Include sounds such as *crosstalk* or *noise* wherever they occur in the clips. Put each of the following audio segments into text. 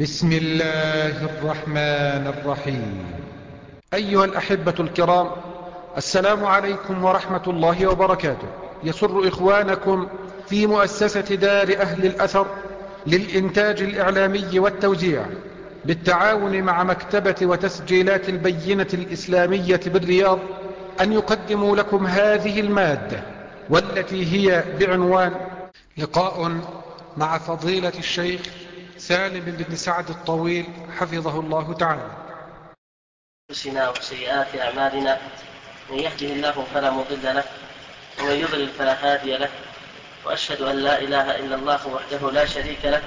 بسم الله الرحمن الرحيم. أيها الأحبة الكرام السلام عليكم ورحمة الله وبركاته. يسر إخوانكم في مؤسسة دار أهل الأثر للإنتاج الإعلامي والتوزيع بالتعاون مع مكتبة وتسجيلات البينة الإسلامية بالرياض أن يقدموا لكم هذه المادة والتي هي بعنوان لقاء مع فضيلة الشيخ سالم بن سعد الطويل حفظه الله تعالى. أنفسنا وسيئات أعمالنا من يهده الله فلا مضل له ومن يضلل فلا هادي له وأشهد أن لا إله إلا الله وحده لا شريك له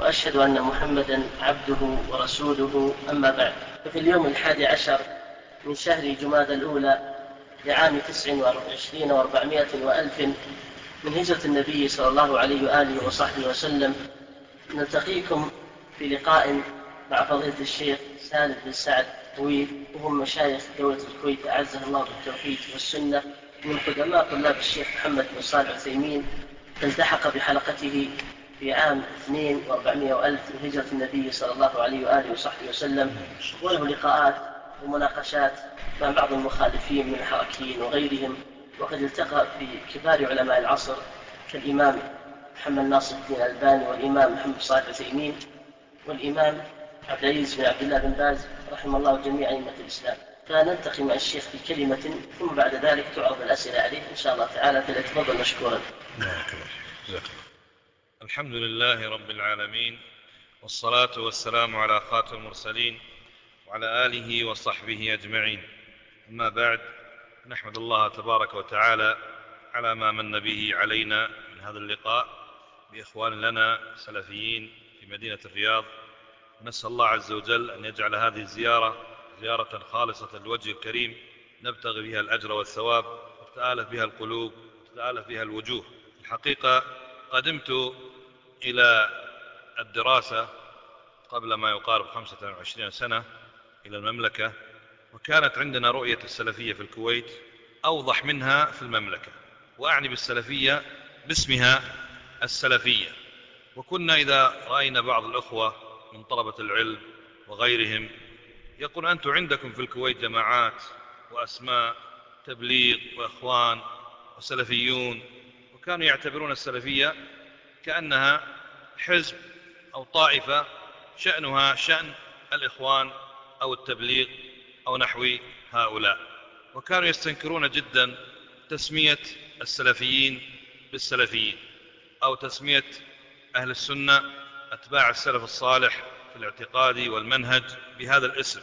وأشهد أن محمدا عبده ورسوله أما بعد. ففي اليوم الحادي عشر من شهر جماد الأولى لعام تسع وعشرين وأربعمائة وألف من هجرة النبي صلى الله عليه وآله وصحبه وسلم نلتقيكم في لقاء مع فضيلة الشيخ سالم بن سعد طويل وهم مشايخ دولة الكويت أعزه الله بالتوحيد والسنة. من قدماء طلاب الشيخ محمد بن صالح العثيمين التحق بحلقته في عام 2 و400 ألف من هجرة النبي صلى الله عليه وآله وصحبه وسلم. وله لقاءات ومناقشات مع بعض المخالفين من الحركيين وغيرهم. وقد التقى في كبار علماء العصر كالإمام محمد ناصر الدين الألباني والإمام محمد صالح العثيمين والإمام عبد العزيز بن عبد الله بن باز رحم الله جميع أئمة الإسلام. فنلتقي مع الشيخ بكلمة ثم بعد ذلك تعرض الأسئلة عليه إن شاء الله تعالى فليتفضل مشكورا. الحمد لله رب العالمين والصلاة والسلام على خاتم المرسلين وعلى آله وصحبه أجمعين. أما بعد نحمد الله تبارك وتعالى على ما من به علينا من هذا اللقاء. بإخوان لنا سلفيين في مدينة الرياض نسأل الله عز وجل أن يجعل هذه الزيارة زيارة خالصة للوجه الكريم نبتغي بها الأجر والثواب وتآلف بها القلوب وتآلف بها الوجوه. الحقيقة قدمت إلى الدراسة قبل ما يقارب 25 سنة إلى المملكة وكانت عندنا رؤية السلفية في الكويت أوضح منها في المملكة وأعني بالسلفية باسمها السلفية. وكنا إذا رأينا بعض الأخوة من طلبة العلم وغيرهم يقول أنتم عندكم في الكويت جماعات وأسماء تبليغ وإخوان وسلفيون وكانوا يعتبرون السلفية كأنها حزب أو طائفة شأنها شأن الإخوان أو التبليغ أو نحو هؤلاء. وكانوا يستنكرون جدا تسمية السلفيين بالسلفيين. أو تسمية أهل السنة أتباع السلف الصالح في الاعتقاد والمنهج بهذا الاسم.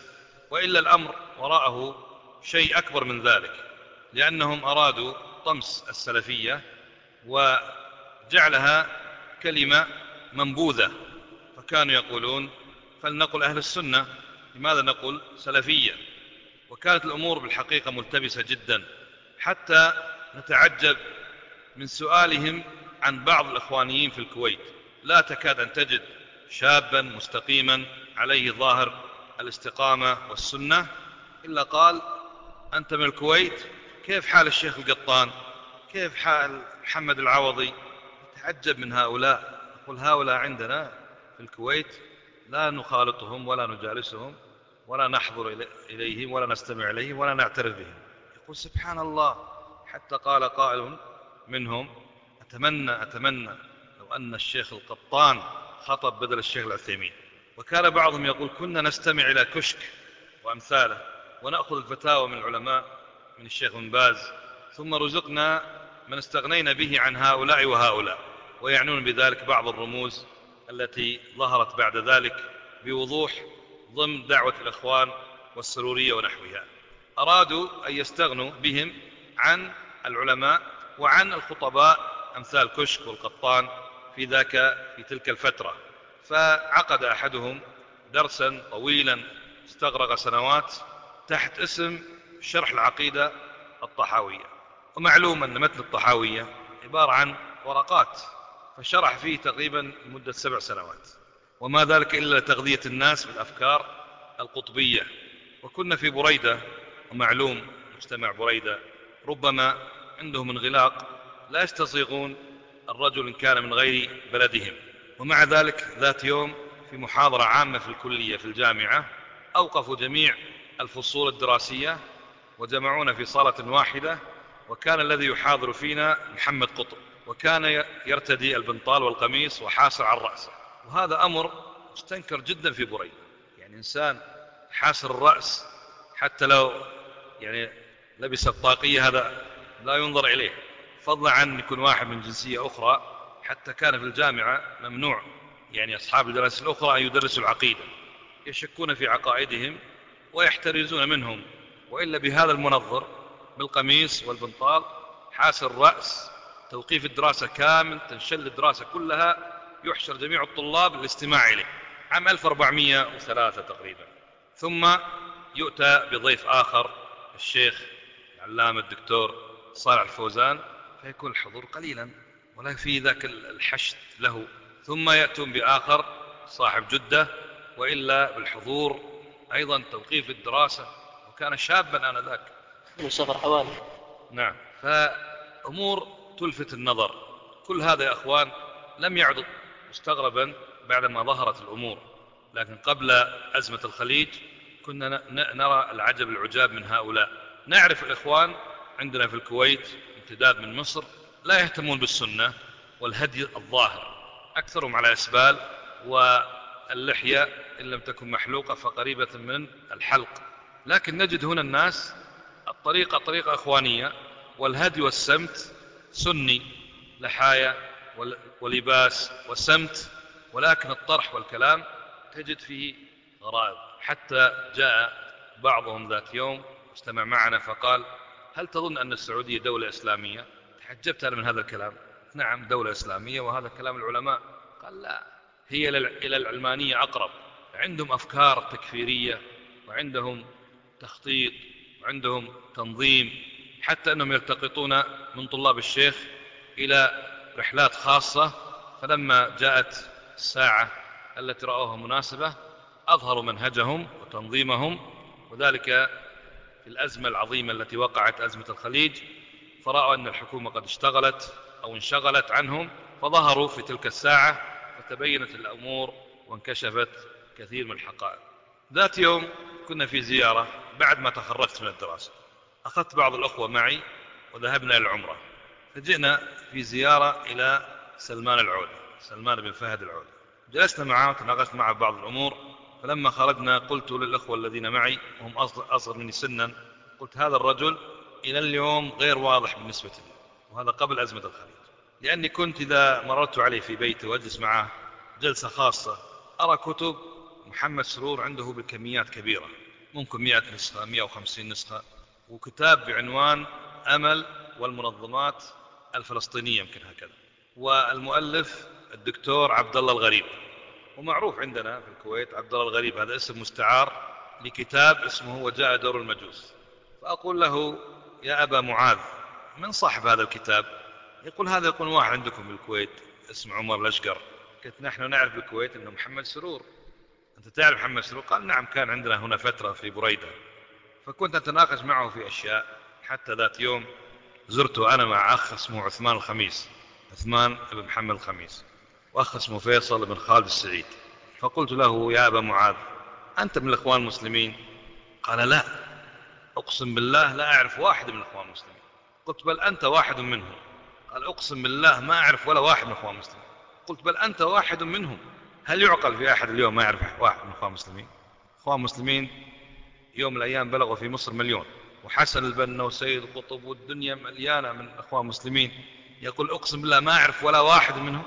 وإلا الأمر وراءه شيء أكبر من ذلك لأنهم أرادوا طمس السلفية وجعلها كلمة منبوذة. فكانوا يقولون فلنقل أهل السنة لماذا نقول سلفية؟ وكانت الأمور بالحقيقة ملتبسة جدا حتى نتعجب من سؤالهم عن بعض الإخوانيين في الكويت. لا تكاد أن تجد شابا مستقيما عليه ظاهر الاستقامة والسنة إلا قال أنت من الكويت كيف حال الشيخ القطان؟ كيف حال محمد العوضي؟ تعجب من هؤلاء. يقول هؤلاء عندنا في الكويت لا نخالطهم ولا نجالسهم ولا نحضر إليهم ولا نستمع إليهم ولا نعترف بهم. يقول سبحان الله. حتى قال قائل منهم أتمنى أتمنى لو أن الشيخ القطان خطب بدل الشيخ العثيمين. وكان بعضهم يقول كنا نستمع إلى كشك وأمثاله ونأخذ الفتاوى من العلماء من الشيخ بن باز. ثم رزقنا من استغنينا به عن هؤلاء وهؤلاء. ويعنون بذلك بعض الرموز التي ظهرت بعد ذلك بوضوح ضمن دعوة الإخوان والسرورية ونحوها. أرادوا أن يستغنوا بهم عن العلماء وعن الخطباء أمثال كشك والقطان في ذاك في تلك الفترة. فعقد أحدهم درسا طويلا استغرق سنوات تحت اسم شرح العقيدة الطحاوية. ومعلوم أن متن الطحاوية عبارة عن ورقات فشرح فيه تقريبا لمدة سبع سنوات. وما ذلك إلا تغذية الناس بالأفكار القطبية. وكنا في بريدة ومعلوم مجتمع بريدة ربما عندهم انغلاق لا يستصيغون الرجل إن كان من غير بلدهم. ومع ذلك ذات يوم في محاضرة عامة في الكلية في الجامعة أوقفوا جميع الفصول الدراسية وجمعونا في صالة واحدة وكان الذي يحاضر فينا محمد قطب وكان يرتدي البنطال والقميص وحاسر على الرأس. وهذا أمر مستنكر جدا في بريدة. يعني إنسان حاسر الرأس حتى لو يعني لبس الطاقية هذا لا ينظر إليه. فضلا عن يكون واحد من جنسية أخرى حتى كان في الجامعة ممنوع يعني أصحاب الدراسة الأخرى أن يدرسوا العقيدة يشكون في عقائدهم ويحترزون منهم وإلا بهذا المنظر بالقميص والبنطال حاسر الرأس توقيف الدراسة كامل تنشل الدراسة كلها يحشر جميع الطلاب للاستماع إليه. عام 1403 تقريبا. ثم يؤتى بضيف آخر الشيخ العلامة الدكتور صالح الفوزان فيكون الحضور قليلا ولا في ذاك الحشد له. ثم يأتون بآخر صاحب جدة وإلا بالحضور أيضا توقيف الدراسة وكان شابا آنذاك. من سفر حوالي. نعم. فأمور تلفت النظر. كل هذا يا أخوان لم يعد مستغربا بعدما ظهرت الأمور. لكن قبل أزمة الخليج كنا نرى العجب العجاب من هؤلاء. نعرف الإخوان عندنا في الكويت امتداد من مصر لا يهتمون بالسنة والهدي الظاهر أكثرهم على إسبال واللحية إن لم تكن محلوقة فقريبة من الحلق. لكن نجد هنا الناس الطريقة طريقة إخوانية والهدي والسمت سني لحايا ولباس وسمت ولكن الطرح والكلام تجد فيه غرائب. حتى جاء بعضهم ذات يوم استمع معنا فقال هل تظن أن السعودية دولة إسلامية؟ تحجبت أنا من هذا الكلام. نعم دولة إسلامية وهذا كلام العلماء. قال لا هي إلى العلمانية أقرب. عندهم أفكار تكفيرية وعندهم تخطيط وعندهم تنظيم حتى أنهم يلتقطون من طلاب الشيخ إلى رحلات خاصة. فلما جاءت الساعة التي رأوها مناسبة أظهروا منهجهم وتنظيمهم وذلك في الأزمة العظيمة التي وقعت أزمة الخليج فرأوا أن الحكومة قد اشتغلت أو انشغلت عنهم فظهروا في تلك الساعة فتبينت الأمور وانكشفت كثير من الحقائق. ذات يوم كنا في زيارة بعد ما تخرجت من الدراسة. أخذت بعض الأخوة معي وذهبنا إلى العمرة. فجئنا في زيارة إلى سلمان العودة سلمان بن فهد العودة. جلسنا معه وتناقشت معه بعض الأمور فلما خرجنا قلت للأخوة الذين معي وهم أصغر مني سنا قلت هذا الرجل إلى اليوم غير واضح بالنسبة لي وهذا قبل أزمة الخليج. لأني كنت إذا مررت عليه في بيته وأجلس معه جلسة خاصة أرى كتب محمد سرور عنده بكميات كبيرة ممكن 100 نسخة 150 نسخة وكتاب بعنوان أمل والمنظمات الفلسطينية يمكن هكذا. والمؤلف الدكتور عبد الله الغريب. ومعروف عندنا في الكويت عبد الله الغريب هذا اسم مستعار لكتاب اسمه وجاء دور المجوس. فأقول له يا أبا معاذ من صاحب هذا الكتاب؟ يقول هذا يقول واحد عندكم بالكويت اسمه عمر الأشقر. قلت نحن نعرف بالكويت أنه محمد سرور. أنت تعرف محمد سرور؟ قال نعم كان عندنا هنا فترة في بريدة. فكنت أتناقش معه في أشياء. حتى ذات يوم زرته أنا مع أخ اسمه عثمان الخميس عثمان بن محمد الخميس. وأخ اسمه فيصل بن خالد السعيد. فقلت له يا أبا معاذ أنت من الإخوان المسلمين? قال لا أقسم بالله لا أعرف واحد من الإخوان المسلمين. قلت بل أنت واحد منهم. قال أقسم بالله ما أعرف ولا واحد من الإخوان المسلمين. قلت بل أنت واحد منهم. هل يعقل في أحد اليوم ما يعرف واحد من الإخوان المسلمين؟ الإخوان المسلمين يوم من الأيام بلغوا في مصر مليون. وحسن البنا وسيد قطب والدنيا مليانة من أخوان المسلمين. يقول أقسم بالله ما أعرف ولا واحد منهم.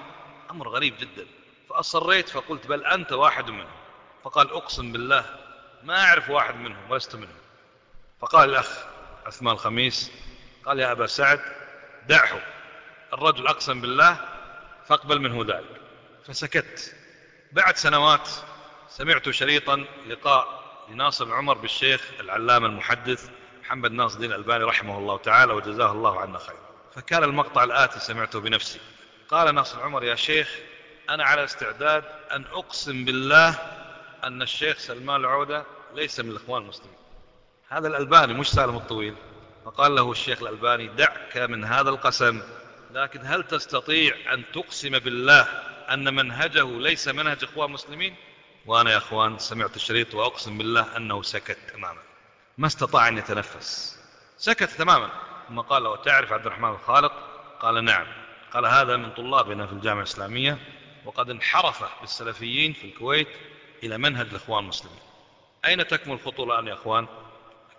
أمر غريب جدا. فأصريت فقلت بل أنت واحد منهم. فقال أقسم بالله ما أعرف واحد منهم ولست منهم. فقال الأخ عثمان الخميس قال يا أبا سعد دعه. الرجل أقسم بالله فاقبل منه ذلك. فسكت. بعد سنوات سمعت شريطا لقاء لناصر عمر بالشيخ العلامة المحدث محمد ناصر الدين الألباني رحمه الله تعالى وجزاه الله عنا خير. فكان المقطع الآتي سمعته بنفسي. قال ناصر عمر يا شيخ أنا على استعداد أن أقسم بالله أن الشيخ سلمان العودة ليس من الإخوان المسلمين. هذا الألباني مش سالم الطويل. فقال له الشيخ الألباني دعك من هذا القسم لكن هل تستطيع أن تقسم بالله أن منهجه ليس منهج إخوان مسلمين? وأنا يا أخوان سمعت الشريط وأقسم بالله أنه سكت تماما. ما استطاع أن يتنفس. سكت تماما. ثم قال له تعرف عبد الرحمن الخالق? قال نعم. قال هذا من طلابنا في الجامعة الإسلامية وقد انحرف بالسلفيين في الكويت إلى منهج الإخوان المسلمين. أين تكمن الخطوة الآن يا أخوان؟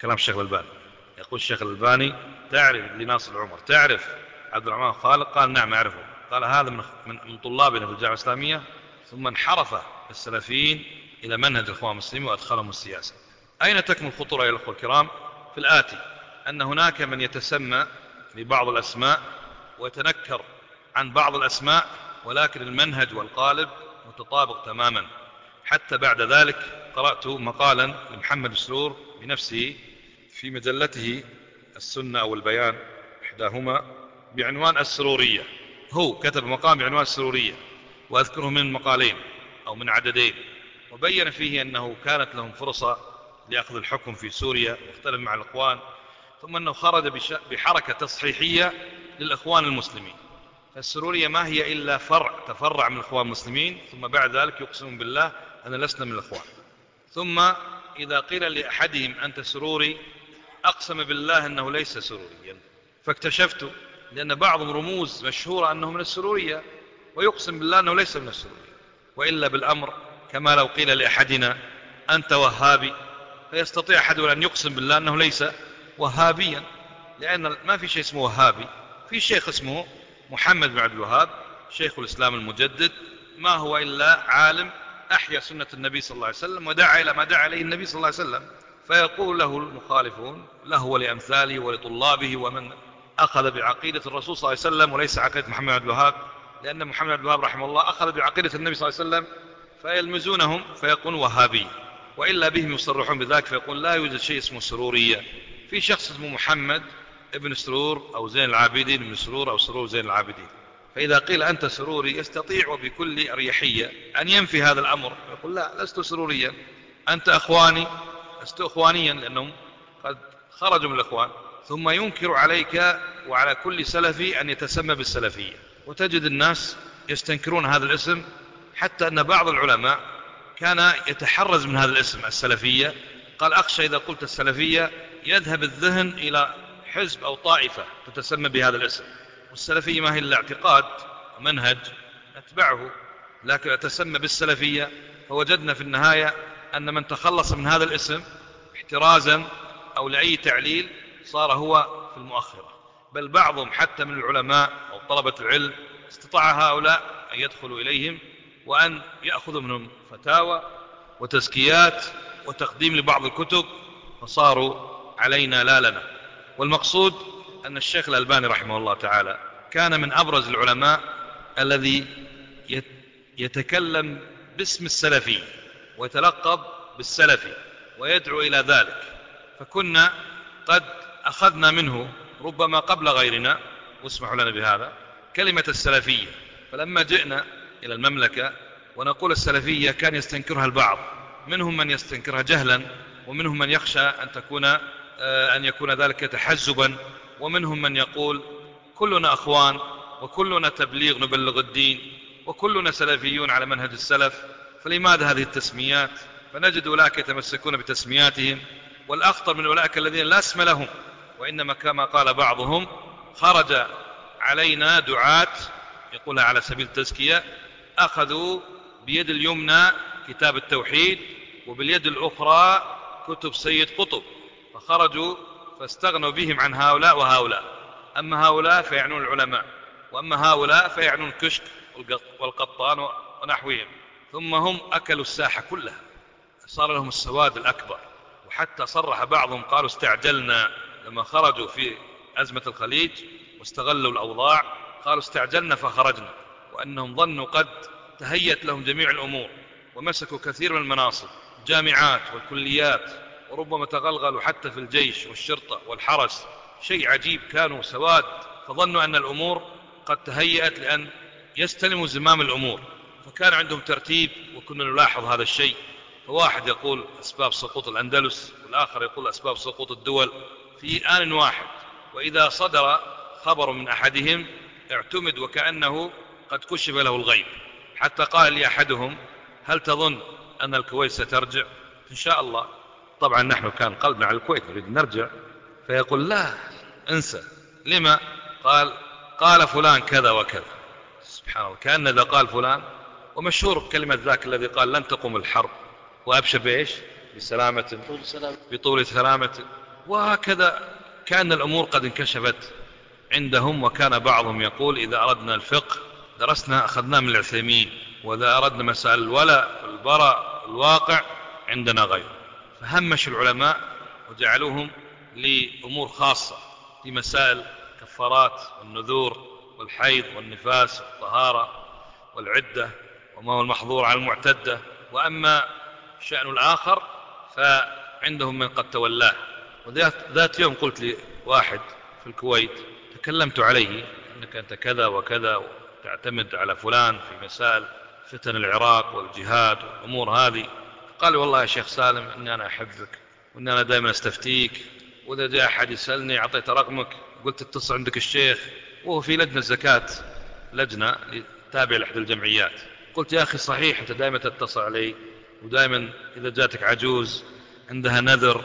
كلام الشيخ الألباني. يقول الشيخ الألباني تعرف لناصر العمر تعرف عبد الرحمن الخالق قال نعم أعرفه. قال هذا من, من طلابنا في الجامعة الإسلامية. ثم انحرف السلفيين إلى منهج الإخوان المسلمين وأدخلهم السياسة. أين تكمن الخطورة يا الأخوة الكرام؟ في الآتي أن هناك من يتسمى ببعض الأسماء ويتنكر عن بعض الأسماء ولكن المنهج والقالب متطابق تماما. حتى بعد ذلك قرأت مقالا لمحمد سرور بنفسه في مجلته السنة أو البيان إحداهما بعنوان السرورية. هو كتب مقام بعنوان السرورية وأذكره من مقالين أو من عددين وبين فيه أنه كانت لهم فرصة لأخذ الحكم في سوريا واختلف مع الإخوان ثم أنه خرج بحركة تصحيحية للإخوان المسلمين. فالسرورية ما هي إلا فرع تفرع من الإخوان المسلمين ثم بعد ذلك يقسمون بالله أن لسنا من الإخوان. ثم إذا قيل لأحدهم أنت سروري أقسم بالله أنه ليس سروريا. فاكتشفت لأن بعضهم رموز مشهورة أنه من السرورية ويقسم بالله أنه ليس من السرورية. وإلا بالأمر كما لو قيل لأحدنا أنت وهابي فيستطيع أحدنا أن يقسم بالله أنه ليس وهابيا لأن ما في شيء اسمه وهابي في شيخ اسمه محمد بن عبد الوهاب شيخ الإسلام المجدد ما هو إلا عالم أحيا سنة النبي صلى الله عليه وسلم ودعا إلى ما دعا عليه النبي صلى الله عليه وسلم. فيقول له المخالفون له ولأمثاله ولطلابه ومن أخذ بعقيدة الرسول صلى الله عليه وسلم وليس عقيدة محمد بن عبد الوهاب لأن محمد بن عبد الوهاب رحمه الله أخذ بعقيدة النبي صلى الله عليه وسلم فيلمزونهم فيقول وهابي وإلا بهم يصرحون بذلك فيقول لا يوجد شيء اسمه سرورية. في شخص اسمه محمد ابن سرور أو زين العابدين ابن سرور أو سرور زين العابدين. فإذا قيل أنت سروري يستطيع وبكل أريحية أن ينفي هذا الأمر. يقول لا لست سروريا. أنت أخواني. لست أخوانيا لأنهم قد خرجوا من الأخوان. ثم ينكر عليك وعلى كل سلفي أن يتسمى بالسلفية. وتجد الناس يستنكرون هذا الاسم حتى أن بعض العلماء كان يتحرز من هذا الاسم السلفية. قال أخشى إذا قلت السلفية يذهب الذهن إلى حزب أو طائفة تتسمى بهذا الاسم. والسلفية ما هي إلا اعتقاد ومنهج نتبعه. لكن أتسمى بالسلفية فوجدنا في النهاية أن من تخلص من هذا الاسم احترازا أو لأي تعليل صار هو في المؤخرة. بل بعضهم حتى من العلماء أو طلبة العلم استطاع هؤلاء أن يدخلوا إليهم وأن يأخذوا منهم فتاوى وتزكيات وتقديم لبعض الكتب. فصاروا علينا لا لنا. والمقصود أن الشيخ الألباني رحمه الله تعالى كان من أبرز العلماء الذي يتكلم باسم السلفي ويتلقب بالسلفي ويدعو إلى ذلك. فكنا قد أخذنا منه ربما قبل غيرنا واسمحوا لنا بهذا كلمة السلفية. فلما جئنا إلى المملكة ونقول السلفية كان يستنكرها البعض. منهم من يستنكرها جهلا ومنهم من يخشى أن تكون أن يكون ذلك تحزبا. ومنهم من يقول كلنا أخوان وكلنا تبليغ نبلغ الدين وكلنا سلفيون على منهج السلف. فلماذا هذه التسميات؟ فنجد أولئك يتمسكون بتسمياتهم والأخطر من أولئك الذين لا اسم لهم. وإنما كما قال بعضهم خرج علينا دعاة يقولها على سبيل التزكية أخذوا بيد اليمنى كتاب التوحيد وباليد الأخرى كتب سيد قطب. فخرجوا فاستغنوا بهم عن هؤلاء وهؤلاء. أما هؤلاء فيعنون العلماء وأما هؤلاء فيعنون الكشك والقطان ونحوهم. ثم هم أكلوا الساحة كلها. صار لهم السواد الأكبر. وحتى صرح بعضهم قالوا استعجلنا لما خرجوا في أزمة الخليج واستغلوا الأوضاع. قالوا استعجلنا فخرجنا. وأنهم ظنوا قد تهيت لهم جميع الأمور ومسكوا كثير من المناصب الجامعات والكليات وربما تغلغلوا حتى في الجيش والشرطة والحرس. شيء عجيب كانوا سواد. فظنوا أن الأمور قد تهيأت لأن يستلموا زمام الأمور. فكان عندهم ترتيب وكنا نلاحظ هذا الشيء. فواحد يقول أسباب سقوط الأندلس والآخر يقول أسباب سقوط الدول في آن واحد. وإذا صدر خبر من أحدهم اعتمد وكأنه قد كشف له الغيب. حتى قال لي أحدهم هل تظن أن الكويت سترجع؟ إن شاء الله. طبعا نحن كان قلبنا على الكويت نريد نرجع. فيقول لا انسى. لما؟ قال قال فلان كذا وكذا. سبحان الله كأن إذا قال فلان ومشهور كلمة ذاك الذي قال لن تقوم الحرب. وأبشر بإيش؟ بسلامة. بطول سلامة. وهكذا كأن الأمور قد انكشفت عندهم وكان بعضهم يقول إذا أردنا الفقه درسنا أخذناه من العثيمين. وإذا أردنا مسائل الولاء والبراء الواقع عندنا غير فهمش العلماء وجعلوهم لأمور خاصة في مسائل كفارات والنذور والحيض والنفاس والطهارة والعدة وما هو المحظور على المعتدة. وأما شأن الآخر فعندهم من قد تولاه. وذات يوم قلت لي واحد في الكويت تكلمت عليه أنك أنت كذا وكذا وتعتمد على فلان في مسائل فتن العراق والجهاد والأمور هذه. قال والله يا شيخ سالم أني أنا أحبك وأني أنا دائما أستفتيك وإذا جاء أحد يسألني أعطيت رقمك قلت اتصل عندك الشيخ وهو في لجنة زكاة لجنة تابعة لأحد الجمعيات. قلت يا أخي صحيح أنت دائما تتصل علي ودائما إذا جاتك عجوز عندها نذر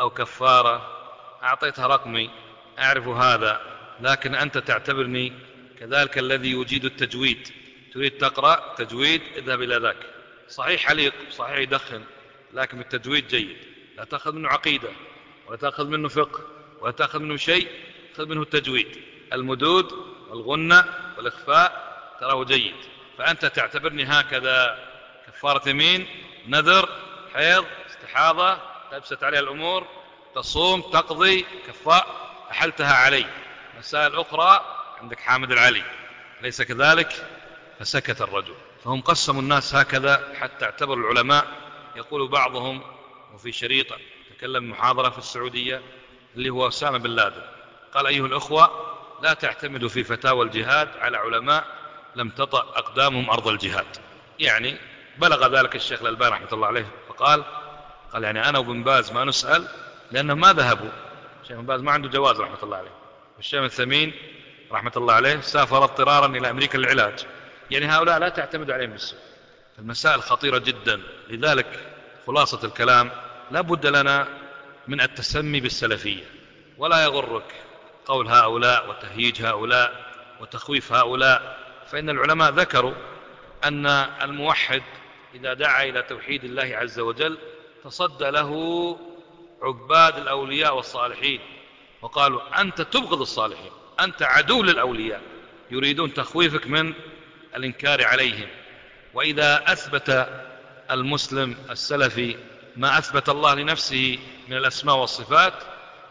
أو كفارة أعطيتها رقمي أعرف هذا لكن أنت تعتبرني كذلك الذي يجيد التجويد. تريد تقرأ تجويد اذهب إلى ذاك. صحيح حليق صحيح يدخن لكن التجويد جيد. لا تأخذ منه عقيدة ولا تأخذ منه فقه ولا تأخذ منه شيء خذ منه التجويد. المدود والغنة والإخفاء تراه جيد. فأنت تعتبرني هكذا كفارة يمين نذر حيض استحاضة تبست عليها الأمور تصوم تقضي كفاء أحلتها علي. مسائل أخرى عندك حامد العلي. ليس كذلك؟ فسكت الرجل. فهم قسموا الناس هكذا حتى اعتبر العلماء يقول بعضهم وفي شريطة تكلم محاضرة في السعودية اللي هو أسامة بن لادن. قال أيها الأخوة لا تعتمدوا في فتاوى الجهاد على علماء لم تطأ أقدامهم أرض الجهاد. يعني بلغ ذلك الشيخ الألباني رحمة الله عليه فقال قال يعني أنا وابن باز ما نسأل لأنهم ما ذهبوا. الشيخ ابن باز ما عنده جواز رحمة الله عليه. والشيخ الثمين رحمة الله عليه سافر اضطرارا إلى أمريكا للعلاج. يعني هؤلاء لا تعتمد عليهم بالسوء. المسائل خطيرة جدا. لذلك خلاصة الكلام لا بد لنا من التسمي بالسلفية. ولا يغرك قول هؤلاء وتهييج هؤلاء وتخويف هؤلاء. فإن العلماء ذكروا أن الموحد إذا دعا إلى توحيد الله عز وجل تصدى له عباد الأولياء والصالحين. وقالوا أنت تبغض الصالحين أنت عدو للأولياء يريدون تخويفك من الإنكار عليهم. وإذا أثبت المسلم السلفي ما أثبت الله لنفسه من الأسماء والصفات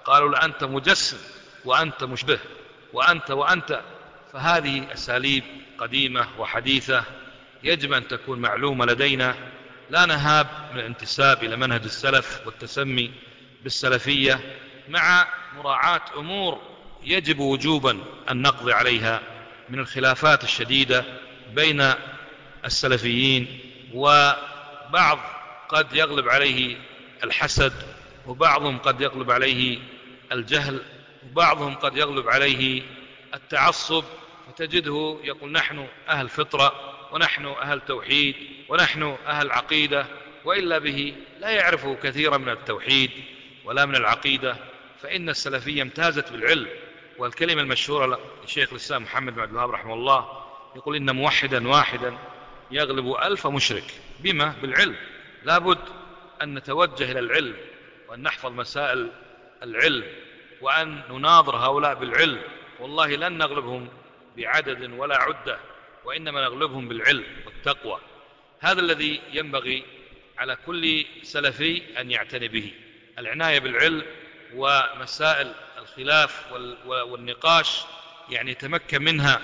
قالوا لأنت مجسم وأنت مشبه وأنت وأنت. فهذه أساليب قديمة وحديثة يجب أن تكون معلومة لدينا. لا نهاب من الانتساب إلى منهج السلف والتسمي بالسلفية. مع مراعاة أمور يجب وجوبا أن نقضي عليها من الخلافات الشديدة بين السلفيين وبعض قد يغلب عليه الحسد وبعضهم قد يغلب عليه الجهل وبعضهم قد يغلب عليه التعصب. فتجده يقول نحن أهل فطرة ونحن أهل توحيد ونحن أهل عقيدة وإلا به لا يعرف كثيرا من التوحيد ولا من العقيدة. فإن السلفية امتازت بالعلم والكلمة المشهورة لشيخ الإسلام محمد بن عبد الوهاب رحمه الله يقول إن موحدا واحدا يغلب ألف مشرك. بما؟ بالعلم. لابد أن نتوجه إلى العلم وأن نحفظ مسائل العلم وأن نناظر هؤلاء بالعلم. والله لن نغلبهم بعدد ولا عدة وإنما نغلبهم بالعلم والتقوى. هذا الذي ينبغي على كل سلفي أن يعتني به. العناية بالعلم ومسائل الخلاف والنقاش يعني يتمكن منها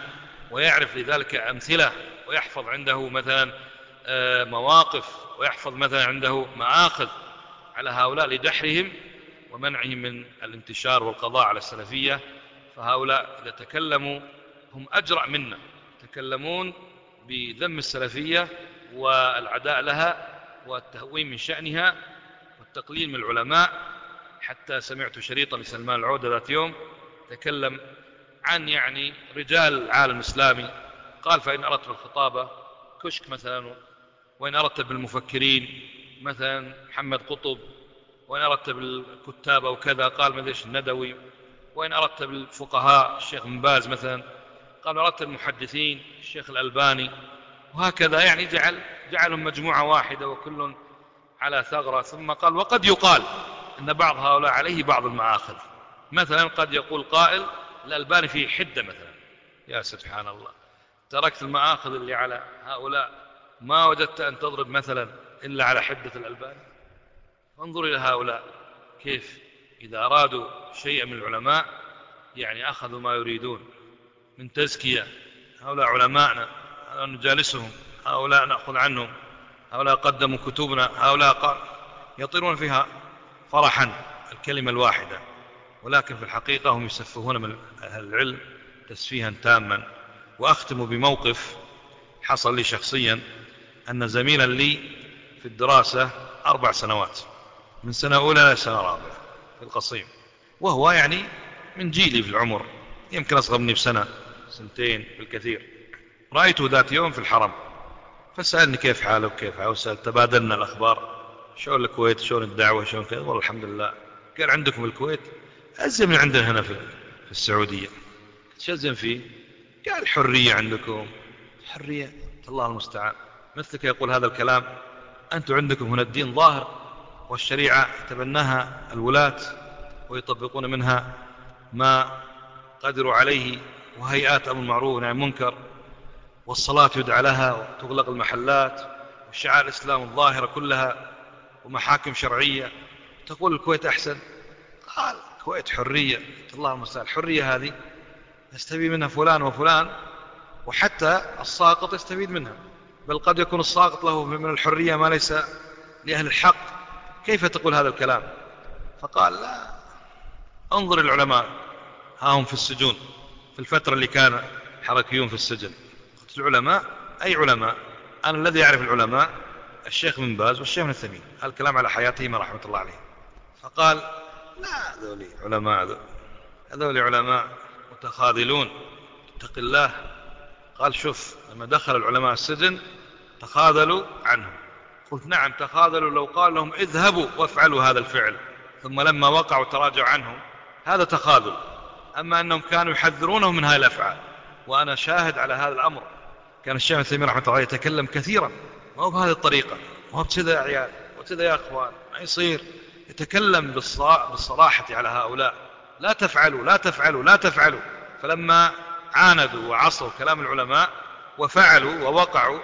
ويعرف لذلك أمثلة ويحفظ عنده مثلا آه، مواقف ويحفظ مثلا عنده مآخذ على هؤلاء لدحرهم ومنعهم من الانتشار والقضاء على السلفية. فهؤلاء إذا تكلموا هم أجرأ منا. يتكلمون بذم السلفية والعداء لها والتهوين من شأنها والتقليل من العلماء. حتى سمعت شريطا لسلمان العودة ذات يوم تكلم عن يعني رجال العالم الإسلامي قال فإن أردت الخطابة كشك مثلا وإن أردت بالمفكرين مثلا محمد قطب وإن أردت بالكتاب أو كذا قال مدريش الندوي وإن أردت بالفقهاء الشيخ بن باز مثلا قال أردت المحدثين الشيخ الألباني وهكذا يعني جعل جعلهم مجموعة واحدة وكل على ثغرة. ثم قال وقد يقال أن بعض هؤلاء عليه بعض المآخذ. مثلا قد يقول قائل الألباني فيه حدة مثلا. يا سبحان الله. تركت المآخذ اللي على هؤلاء. ما وجدت أن تضرب مثلا إلا على حدة الألباني؟ انظر إلى هؤلاء. كيف إذا أرادوا شيئا من العلماء يعني أخذوا ما يريدون. من تزكية. هؤلاء علماءنا. هؤلاء نجالسهم. هؤلاء نأخذ عنهم. هؤلاء قدموا كتبنا. هؤلاء يطيرون فيها فرحا. الكلمة الواحدة. ولكن في الحقيقة هم يسفهون من العلم تسفيها تاما. وأختم بموقف حصل لي شخصيا أن زميلا لي في الدراسة أربع سنوات من سنة أولى إلى سنة رابعة في القصيم. وهو يعني من جيلي في العمر يمكن أصغر مني بسنة سنتين بالكثير. رأيته ذات يوم في الحرم فسألني كيف حالك كيف حالك؟ وسأل تبادلنا الأخبار شلون الكويت؟ شلون الدعوة؟ شلون كذا؟ والله الحمد لله قال عندكم الكويت؟ أزين من عندنا هنا في, السعودية. شو أزين فيه؟ قال الحرية عندكم. حرية. الله المستعان. مثلك يقول هذا الكلام أنتم عندكم هنا الدين ظاهر والشريعة تبناها الولاة ويطبقون منها ما قدروا عليه وهيئات أمر المعروف ونهي المنكر والصلاة يدعى لها وتغلق المحلات وشعار الإسلام الظاهرة كلها ومحاكم شرعية. تقول الكويت أحسن؟ قال الكويت حرية. الله المستعان الحرية هذه. يستفيد منها فلان وفلان وحتى الساقط يستفيد منها. بل قد يكون الساقط له من الحرية ما ليس لأهل الحق. كيف تقول هذا الكلام؟ فقال لا انظر العلماء. ها هم في السجون. في الفترة اللي كان حركيون في السجن. قلت العلماء أي علماء؟ أنا الذي أعرف العلماء الشيخ بن باز والشيخ بن الثمين الكلام على حياتهما رحمة الله عليه فقال لا هذول علماء هذول علماء متخاذلون. اتق الله. قال شوف لما دخل العلماء السجن تخاذلوا عنهم. قلت نعم تخاذلوا لو قال لهم اذهبوا وافعلوا هذا الفعل. ثم لما وقعوا تراجعوا عنهم هذا تخاذل. أما أنهم كانوا يحذرونهم من هذه الأفعال. وأنا شاهد على هذا الأمر. كان الشيخ الثمين رحمة الله يتكلم كثيرا. ما هو بهذه الطريقة؟ ما هو بكذا يا عيال وكذا يا أخوان؟ ما يصير. يتكلم بالصراحة على هؤلاء. لا تفعلوا لا تفعلوا لا تفعلوا. فلما عاندوا وعصوا كلام العلماء وفعلوا ووقعوا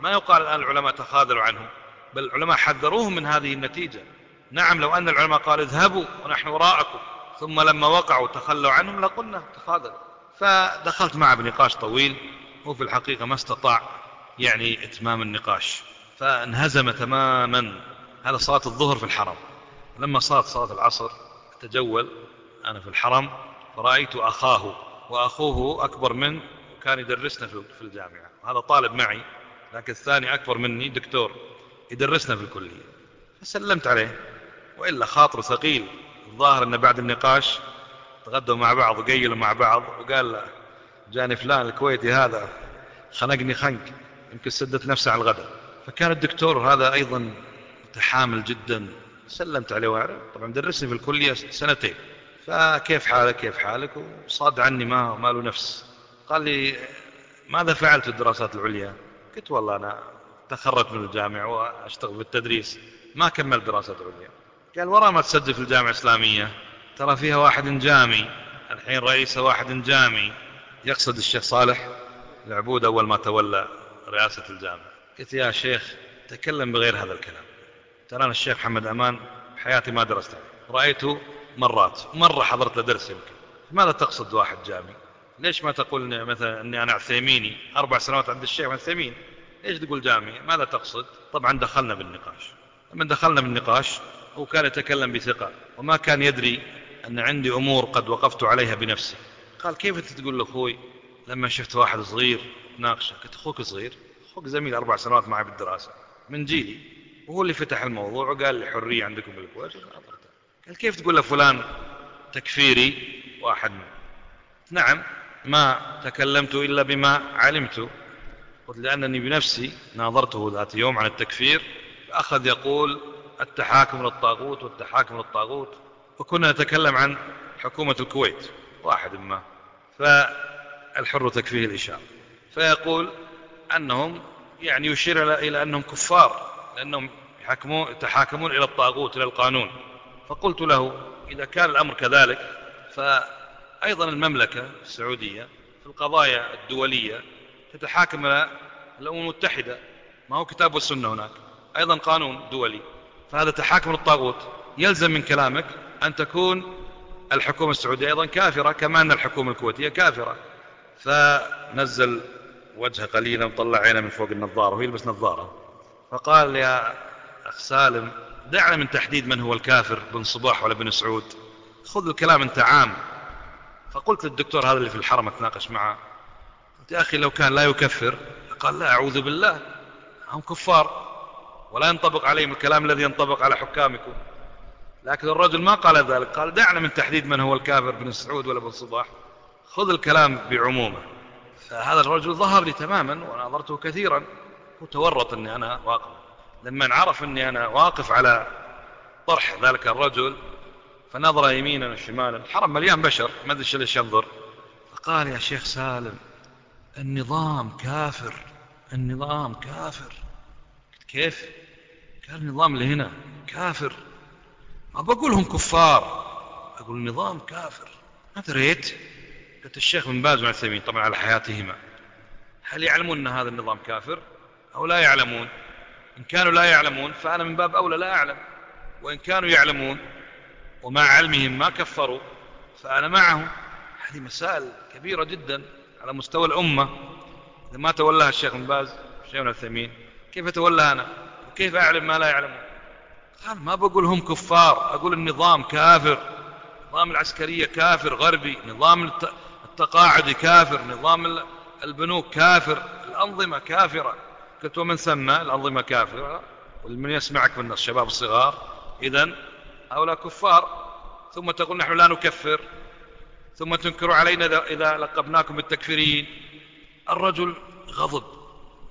ما يقال الآن العلماء تخاذلوا عنهم بل العلماء حذروهم من هذه النتيجة. نعم لو أن العلماء قال اذهبوا ونحن وراءكم ثم لما وقعوا تخلوا عنهم لقلنا تخاذلوا. فدخلت معه بنقاش طويل هو في الحقيقة ما استطاع يعني إتمام النقاش. فانهزم تماما. هذا صلاة الظهر في الحرم. لما صارت صلاة العصر تجول أنا في الحرم فرأيت أخاه وأخوه أكبر من وكان يدرسنا في الجامعة. هذا طالب معي لكن الثاني أكبر مني دكتور يدرسنا في الكلية. فسلمت عليه وإلا خاطر ثقيل. الظاهر أن بعد النقاش تغدوا مع بعض وقيلوا مع بعض وقال له جاني فلان الكويتي هذا خنقني خنق يمكن سدت نفسه على الغداء فكان الدكتور هذا أيضا متحامل جدا سلمت عليه وعرف طبعا درسني في الكلية سنتين. فكيف حالك؟ كيف حالك؟ وصاد عني ما, ما له نفس. قال لي ماذا فعلت في الدراسات العليا؟ قلت والله أنا تخرجت من الجامعة وأشتغل بالتدريس ما كملت دراسات عليا. قال ورا ما تسجل في الجامعة الإسلامية. ترى فيها واحد جامي الحين رئيس واحد جامي يقصد الشيخ صالح. العبود أول ما تولى رئاسة الجامعة. قلت يا شيخ تكلم بغير هذا الكلام. ترى أنا الشيخ محمد أمان حياتي ما درست رأيته مرات مرة حضرت له درس يمكن. ماذا تقصد واحد جامي ليش ما تقول مثلا أني أنا عثيميني؟ أربع سنوات عند الشيخ عثيمين. ليش تقول جامي ماذا تقصد؟ طبعا دخلنا بالنقاش. من دخلنا بالنقاش هو كان يتكلم بثقة وما كان يدري أن عندي أمور قد وقفت عليها بنفسي. قال كيف أنت تقول لأخوي لما شفت واحد صغير ناقشه قلت أخوك صغير؟ أخوك زميل أربع سنوات معي بالدراسة. من جيلي؟ وهو اللي فتح الموضوع وقال لي حرية عندكم بالكويت. قال كيف تقول لفلان تكفيري واحد نعم ما تكلمت إلا بما علمت. قلت لأنني بنفسي ناظرته ذات يوم عن التكفير أخذ يقول التحاكم للطاغوت والتحاكم للطاغوت. وكنا نتكلم عن حكومة الكويت واحد ما. فالحر تكفيه الإشارة فيقول أنهم يعني يشير إلى أنهم كفار. لأنهم يتحاكمون إلى الطاغوت إلى القانون. فقلت له إذا كان الأمر كذلك فأيضا المملكة السعودية في القضايا الدولية تتحاكم إلى الأمم المتحدة. ما هو كتاب والسنة هناك. أيضا قانون دولي. فهذا تحاكم للطاغوت. يلزم من كلامك أن تكون الحكومة السعودية أيضا كافرة كما أن الحكومة الكويتية كافرة. فنزل وجهه قليلا وطلع عينه من فوق النظارة وهو يلبس نظارة. فقال يا أخ سالم دعنا من تحديد من هو الكافر بن صباح ولا بن سعود. خذ الكلام أنت عام. فقلت للدكتور هذا اللي في الحرم أتناقش معه. قلت يا أخي لو كان لا يكفر قال لا أعوذ بالله هم كفار ولا ينطبق عليهم الكلام الذي ينطبق على حكامكم. لكن الرجل ما قال ذلك قال دعنا من تحديد من هو الكافر بن سعود ولا بن صباح. خذ الكلام بعمومه. فهذا الرجل ظهر لي تماما وناظرته كثيرا. وتورط أني أنا واقف. لما عرف أني أنا واقف على طرح ذلك الرجل فنظر يمينا وشمالا. الحرم مليان بشر ما أدري ليش ينظر. فقال يا شيخ سالم النظام كافر النظام كافر. كيف؟ قال النظام اللي هنا كافر. ما بقولهم كفار أقول النظام كافر. ما دريت؟ قلت الشيخ بن باز وعثيمين طبعا على حياتهما. هل يعلمون أن هذا النظام كافر؟ أو لا يعلمون. إن كانوا لا يعلمون فأنا من باب أولى لا أعلم. وإن كانوا يعلمون ومع علمهم ما كفروا فأنا معهم. هذه مسائل كبيرة جدا على مستوى الأمة. إذا ما تولاها الشيخ بن باز الشيخ بن عثيمين كيف أتولى أنا؟ وكيف أعلم ما لا يعلمون؟ قال ما بقول هم كفار أقول النظام كافر. نظام العسكرية كافر غربي. نظام التقاعد كافر. نظام البنوك كافر. الأنظمة كافرة. قلت ومن ثم الأنظمة كافرة ومن يسمعك من الشباب الصغار إذن هؤلاء كفار. ثم تقول نحن لا نكفر. ثم تنكر علينا إذا لقبناكم بالتكفيرين. الرجل غضب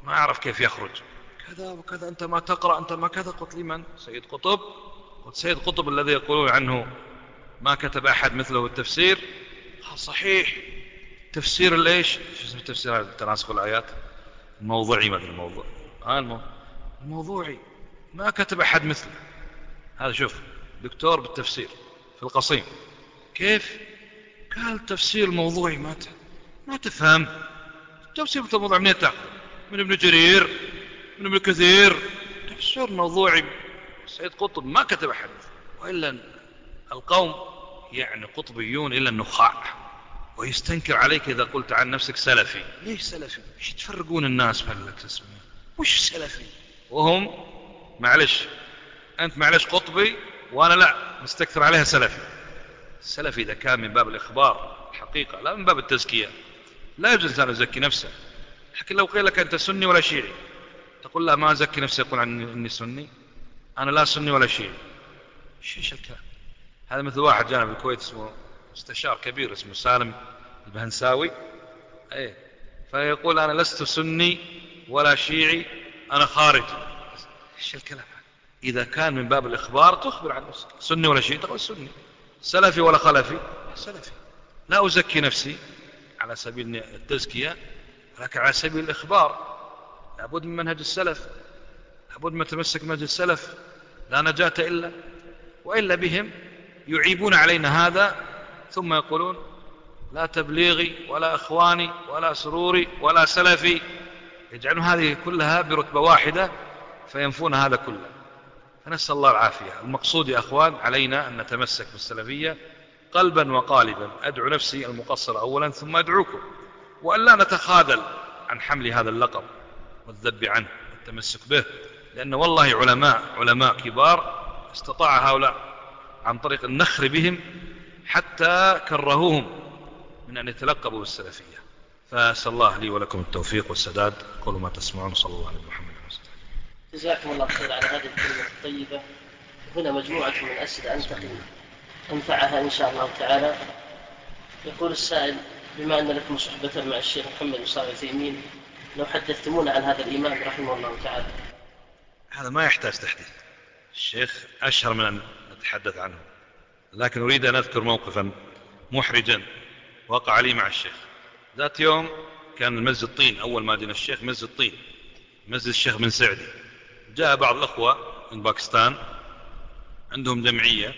ما يعرف كيف يخرج. كذا وكذا أنت ما تقرأ أنت ما كذا. قلت لمن سيد قطب. قلت سيد قطب الذي يقولون عنه ما كتب أحد مثله التفسير. صحيح. تفسير ليش؟ شو اسمه تفسير تناسخ الآيات. الموضوعي ما الموضوع ها الموضوعي ما كتب أحد مثله. هذا شوف دكتور بالتفسير في القصيم. كيف؟ قال تفسير موضوعي ما ما تفهم. تفسير الموضوع منين تاخذ من ابن جرير من ابن كثير. تفسير موضوعي. سيد قطب ما كتب أحد وإلا القوم يعني قطبيون إلا النخاع. ويستنكر عليك إذا قلت عن نفسك سلفي. ليش سلفي؟ إيش تفرقون الناس بهالك اسمه وش سلفي؟ وهم معلش أنت معلش قطبي وأنا لا مستكثر عليها سلفي. السلفي إذا كان من باب الإخبار الحقيقة لا من باب التزكية. لا يجوز أن يزكي نفسه. لكن لو قيل لك أنت سني ولا شيعي تقول لا ما أزكي نفسي يقول عني إني سني. أنا لا سني ولا شيعي. إيش الكلام هذا مثل واحد جانا بالكويت اسمه مستشار كبير اسمه سالم البهنساوي. إيه. فيقول أنا لست سني ولا شيعي أنا خارج. إيش الكلام؟ إذا كان من باب الإخبار تخبر عن نفسك. سني ولا شيعي؟ تقول سني. سلفي ولا خلفي؟ سلفي. لا أزكي نفسي على سبيل التزكية ولكن على سبيل الإخبار. لابد من منهج السلف. لابد من تمسك منهج السلف. لا نجاة إلا وإلا بهم يعيبون علينا هذا ثم يقولون لا تبليغي ولا اخواني ولا سروري ولا سلفي. يجعلون هذه كلها برتبة واحدة فينفون هذا كله. فنسأل الله العافية. المقصود يا أخوان علينا أن نتمسك بالسلفية قلبا وقالبا. أدعو نفسي المقصر أولا ثم أدعوكم. وأن لا نتخاذل عن حمل هذا اللقب والذب عنه والتمسك به. لأن والله علماء علماء كبار استطاع هؤلاء عن طريق النخر بهم حتى كرهوهم من أن يتلقبوا بالسلفية. فأسأل الله لي ولكم التوفيق والسداد. قولوا ما تسمعون. صلى الله عليه محمد جزاكم الله خير على هذه الكلمة الطيبة. هنا مجموعة من أسئلة أنتقل أنفعها إن شاء الله تعالى. يقول السائل بما أن لكم صحبة مع الشيخ محمد بن صالح العثيمين لو حدثتمونا عن هذا الإمام رحمه الله تعالى. هذا ما يحتاج تحديث الشيخ أشهر من أن نتحدث عنه. لكن أريد أن أذكر موقفا محرجا وقع لي مع الشيخ. ذات يوم كان المسجد طين أول ما جينا الشيخ مسجد طين. مسجد الشيخ بن سعدي. جاء بعض الأخوة من باكستان عندهم جمعية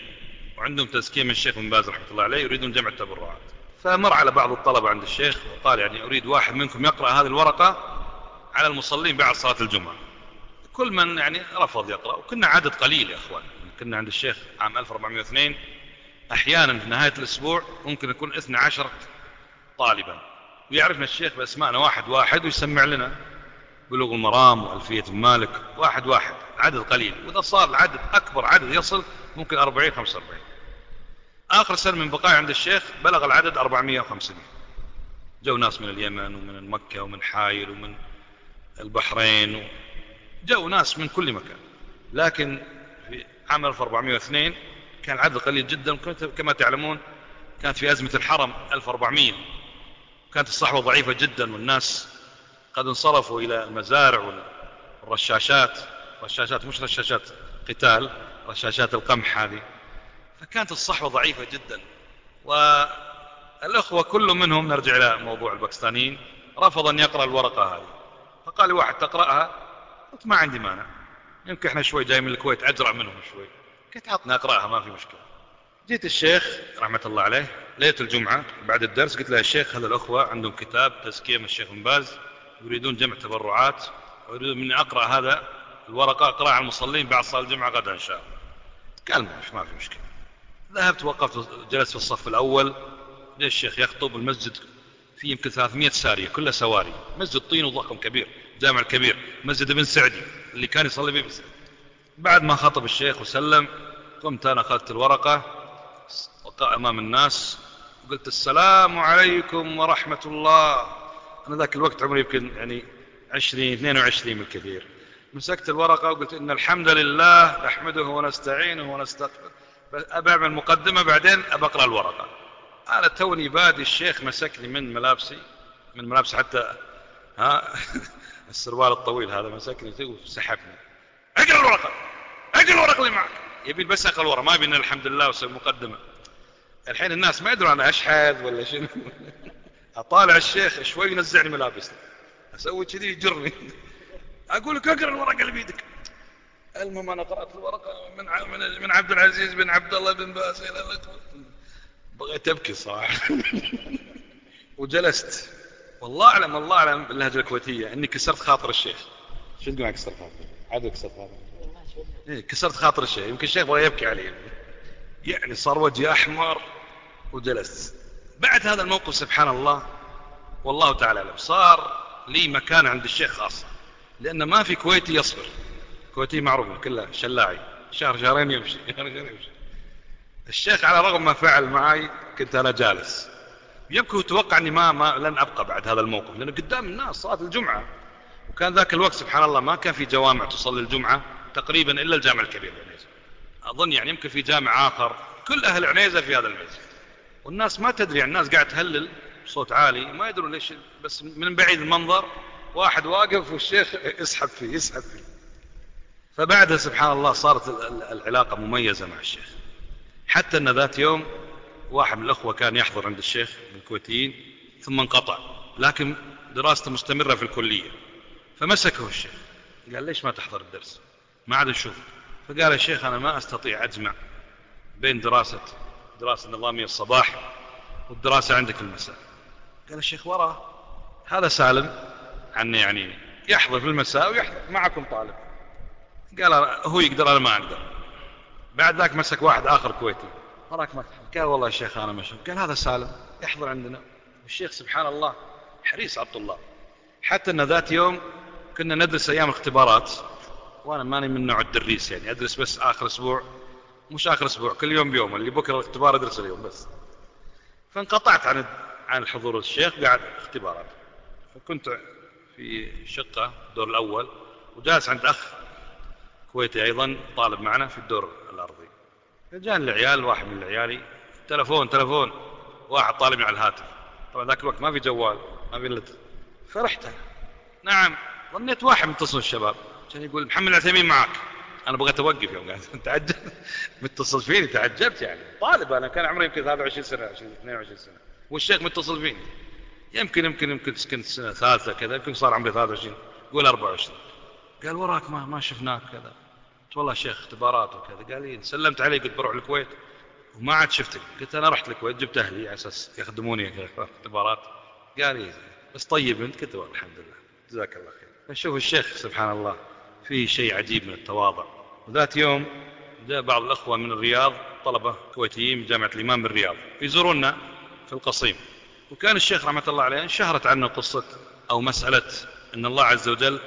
وعندهم تزكية من الشيخ بن باز رحمة الله عليه يريدون جمع التبرعات. فمر على بعض الطلبة عند الشيخ وقال يعني أريد واحد منكم يقرأ هذه الورقة على المصلين بعد صلاة الجمعة. كل من يعني رفض يقرأ وكنا عدد قليل يا أخوان. كنا عند الشيخ عام 1402 أحيانا في نهاية الأسبوع ممكن يكون 12 طالبا. ويعرفنا الشيخ بأسمائنا واحد واحد ويسمع لنا بلوغ المرام وألفية المالك واحد واحد عدد قليل. وإذا صار العدد أكبر عدد يصل ممكن 40 45 آخر سنة من بقاء عند الشيخ بلغ العدد 400 و500 جو ناس من اليمن ومن مكة ومن حايل ومن البحرين جو ناس من كل مكان. لكن في عام 1402 كان العدد قليل جدا كما تعلمون كانت في أزمة الحرم 1400 كانت الصحوة ضعيفة جدا والناس قد انصرفوا إلى المزارع والرشاشات. رشاشات مش رشاشات قتال رشاشات القمح هذه. فكانت الصحوة ضعيفة جدا. والأخوة كل منهم نرجع إلى موضوع الباكستانيين رفض أن يقرأ الورقة هذه. فقال لي واحد تقرأها؟ قلت ما عندي مانع يمكن إحنا شوي جاي من الكويت أجرع منهم شوي. قلت عطنا أقرأها ما في مشكلة. جيت الشيخ رحمة الله عليه ليلة الجمعة بعد الدرس قلت له يا شيخ هذا الأخوة عندهم كتاب تزكية من الشيخ باز؟ يريدون جمع تبرعات ويريدون مني أقرأ هذا الورقة أقرأ على المصلين بعد صلاة الجمعة غدا إن شاء الله. قال ما في مشكلة. ذهبت وقفت جلست في الصف الأول. جاء الشيخ يخطب المسجد فيه يمكن 300 سارية كلها سواري. مسجد طين وضخم كبير جامع الكبير مسجد ابن سعدي اللي كان يصلي به بسعدي بعد ما خطب الشيخ وسلم قمت أنا أخذت الورقة وقع أمام الناس وقلت السلام عليكم ورحمة الله. أنا ذاك الوقت عمري يمكن يعني 20 22 بالكثير. مسكت الورقة وقلت إن الحمد لله نحمده ونستعينه ونستغفره. أبى أعمل مقدمة بعدين أقرأ الورقة. أنا توني بادي الشيخ مسكني من ملابسي من ملابسي حتى ها *laughs* السروال الطويل هذا مسكني وسحبني. اقرأ الورقة. اقرأ الورقة اللي معك. يبي بس اقرأ الورقة ما يبي الحمد لله مقدمة. الحين الناس ما يدرون أنا أشحذ ولا شنو. *laughs* أطالع الشيخ شوي ينزعني ملابسي. أسوي كذي يجرني أقول لك أقرأ الورقة اللي بيدك. المهم أنا قرأت الورقة من من عبد العزيز بن عبد الله بن باز إلى بغيت أبكي صراحة. *laughs* وجلست. والله أعلم والله أعلم باللهجة الكويتية أني كسرت خاطر الشيخ. شو تقول كسرت خاطر؟ عدو كسرت خاطر إيه كسرت خاطر الشيخ يمكن الشيخ بغى يبكي علي يعني صار وجهي أحمر وجلست بعد هذا الموقف سبحان الله والله تعالى أعلم. صار لي مكان عند الشيخ خاصة. لأن ما في كويتي يصبر. كويتي معروف كله شلاعي. شهر شهرين يمشي. *laughs* شهر شهرين يمشي. الشيخ على رغم ما فعل معي كنت أنا جالس. يمكن يتوقع أني ما, ما لن أبقى بعد هذا الموقف. لأنه قدام الناس صلاة الجمعة. وكان ذاك الوقت سبحان الله ما كان في جوامع تصلي الجمعة تقريبا إلا الجامع الكبير العنيزة. أظن يعني يمكن في جامع آخر. كل أهل عنيزة في هذا المسجد والناس ما تدري يعني الناس قاعد تهلل بصوت عالي ما يدرون ليش بس من بعيد المنظر واحد واقف والشيخ يسحب فيه يسحب فيه. فبعدها سبحان الله صارت العلاقة مميزة مع الشيخ. حتى أن ذات يوم واحد من الأخوة كان يحضر عند الشيخ من الكويتيين ثم انقطع. لكن دراسته مستمرة في الكلية. فمسكه الشيخ. قال ليش ما تحضر الدرس؟ ما عاد نشوف فقال يا شيخ أنا ما أستطيع أجمع بين دراسة دراسة نظامية الصباح والدراسة عندك المساء. قال الشيخ وراه. هذا سالم عني يعني يحضر في المساء ويحضر معكم طالب. قال هو يقدر أنا ما أقدر. بعد ذاك مسك واحد آخر كويتي. وراك ما قال والله يا شيخ أنا مش قال هذا سالم يحضر عندنا. والشيخ سبحان الله حريص على الطلاب حتى أن ذات يوم كنا ندرس أيام الاختبارات وأنا ماني من نوع الدريس يعني أدرس بس آخر أسبوع مش آخر أسبوع كل يوم بيوم اللي بكرة الاختبار أدرس اليوم بس. فانقطعت عن عن الحضور الشيخ قاعد اختبارات فكنت في شقة الدور الأول وجالس عند أخ كويتي أيضا طالب معنا في الدور الأرضي. فجاني العيال واحد من العيالي تلفون تلفون واحد طالبني على الهاتف. طبعا ذاك الوقت ما في جوال ما في لد فرحت. نعم. ظنيت واحد متصل الشباب. كان يقول محمد العثيمين معك. أنا بغيت أوقف يوم قاعد *laughs* تعجب متصل فيني تعجبت يعني. طالب أنا كان عمري يمكن 23 سنة 22 سنة. والشيخ متصل فيني. يمكن يمكن يمكن كنت سنة ثالثة كذا يمكن صار عمري 23 قول 24 قال وراك ما ما شفناك. كذا. قلت والله شيخ اختبارات وكذا. قال لي سلمت علي قلت بروح الكويت. وما عاد شفتك. قلت أنا رحت الكويت جبت أهلي على أساس يخدموني اختبارات قال لي بس طيب أنت. قلت والله الحمد لله. جزاك الله خير. فشوف الشيخ سبحان الله فيه شيء عجيب من التواضع. وذات يوم جاء بعض الأخوة من الرياض طلبة كويتيين من جامعة الإمام بالرياض يزورونا في القصيم. وكان الشيخ رحمة الله عليه انشهرت عنه قصة أو مسألة أن الله عز وجل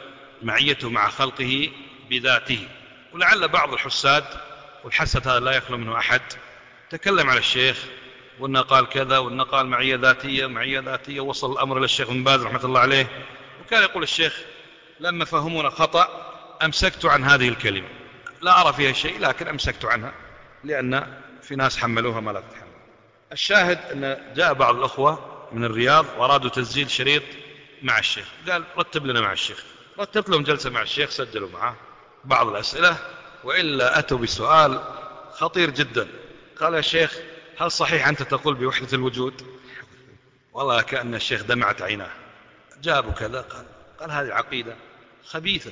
معيته مع خلقه بذاته. ولعل بعض الحساد والحسد هذا لا يخلو منه أحد. تكلم على الشيخ وأنه قال كذا وأنه قال معية ذاتية معية ذاتية وصل الأمر للشيخ بن باز رحمة الله عليه. وكان يقول الشيخ لما فهمونا خطأ أمسكت عن هذه الكلمة. لا أرى فيها شيء لكن أمسكت عنها لأن في ناس حملوها ما لا تتحمل. الشاهد أن جاء بعض الأخوة من الرياض وأرادوا تسجيل شريط مع الشيخ. قال رتب لنا مع الشيخ. رتبت لهم جلسة مع الشيخ سجلوا معه بعض الأسئلة وإلا أتوا بسؤال خطير جدا. قال يا شيخ هل صحيح أنت تقول بوحدة الوجود؟ والله كأن الشيخ دمعت عيناه. جابوا كذا قال قال هذه عقيدة خبيثة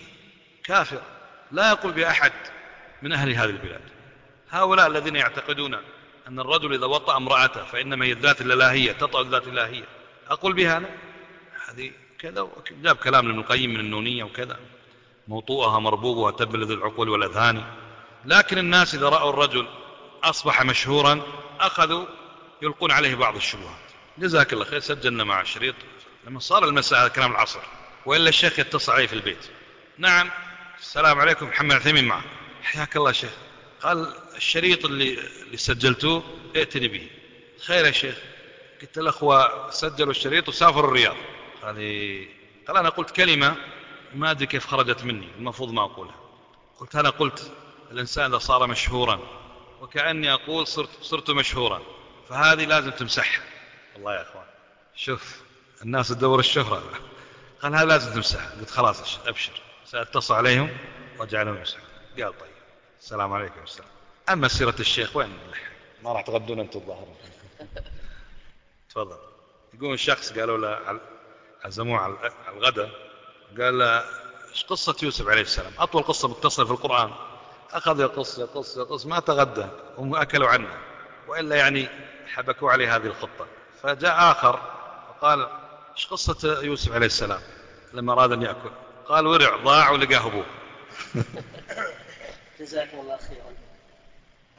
كافر لا يقول بأحد من أهل هذه البلاد. هؤلاء الذين يعتقدون أن الرجل إذا وطأ امرأته فإنما هي الذات الإلهية تطأ الذات الإلهية أقول بها أنا؟ هذه كذا جاب كلام لابن القيم من النونية وكذا موطوءها مربوبها تبلذ العقول والأذهان. لكن الناس إذا رأوا الرجل أصبح مشهورا أخذوا يلقون عليه بعض الشبهات. جزاك الله خير سجلنا مع الشريط لما صار المساء هذا كلام العصر وإلا الشيخ يتصل عليه في البيت. نعم السلام عليكم محمد عثيمين معك. حياك الله شيخ. قال الشريط اللي, اللي سجلتوه ائتني به. خير يا شيخ. قلت الأخوة سجلوا الشريط وسافروا الرياض. قال قال أنا قلت كلمة ما أدري كيف خرجت مني المفروض ما أقولها. قلت أنا قلت الإنسان إذا صار مشهورا وكأني أقول صرت, صرت مشهورا فهذه لازم تمسحها. الله يا أخوان. شوف الناس تدور الشهرة. قال هذا لازم تمسحها قلت خلاص أبشر. سأتصل عليهم وأجعلهم يمسحون. قال طيب. السلام عليكم السلام أما سيرة الشيخ وين ما راح تغدون أنتم الظهر *laughs* تفضل. يقول الشخص قالوا له عزموه على الغداء. قال له إيش قصة يوسف عليه السلام؟ أطول قصة متصلة في القرآن. أخذ يقص يقص يقص ما تغدى. هم أكلوا عنه. وإلا يعني حبكوا عليه هذه الخطة. فجاء آخر وقال إيش قصة يوسف عليه السلام؟ لما أراد أن يأكل. قال ورع ضاع ولقاه أبوه. *laughs* جزاكم الله خيرا.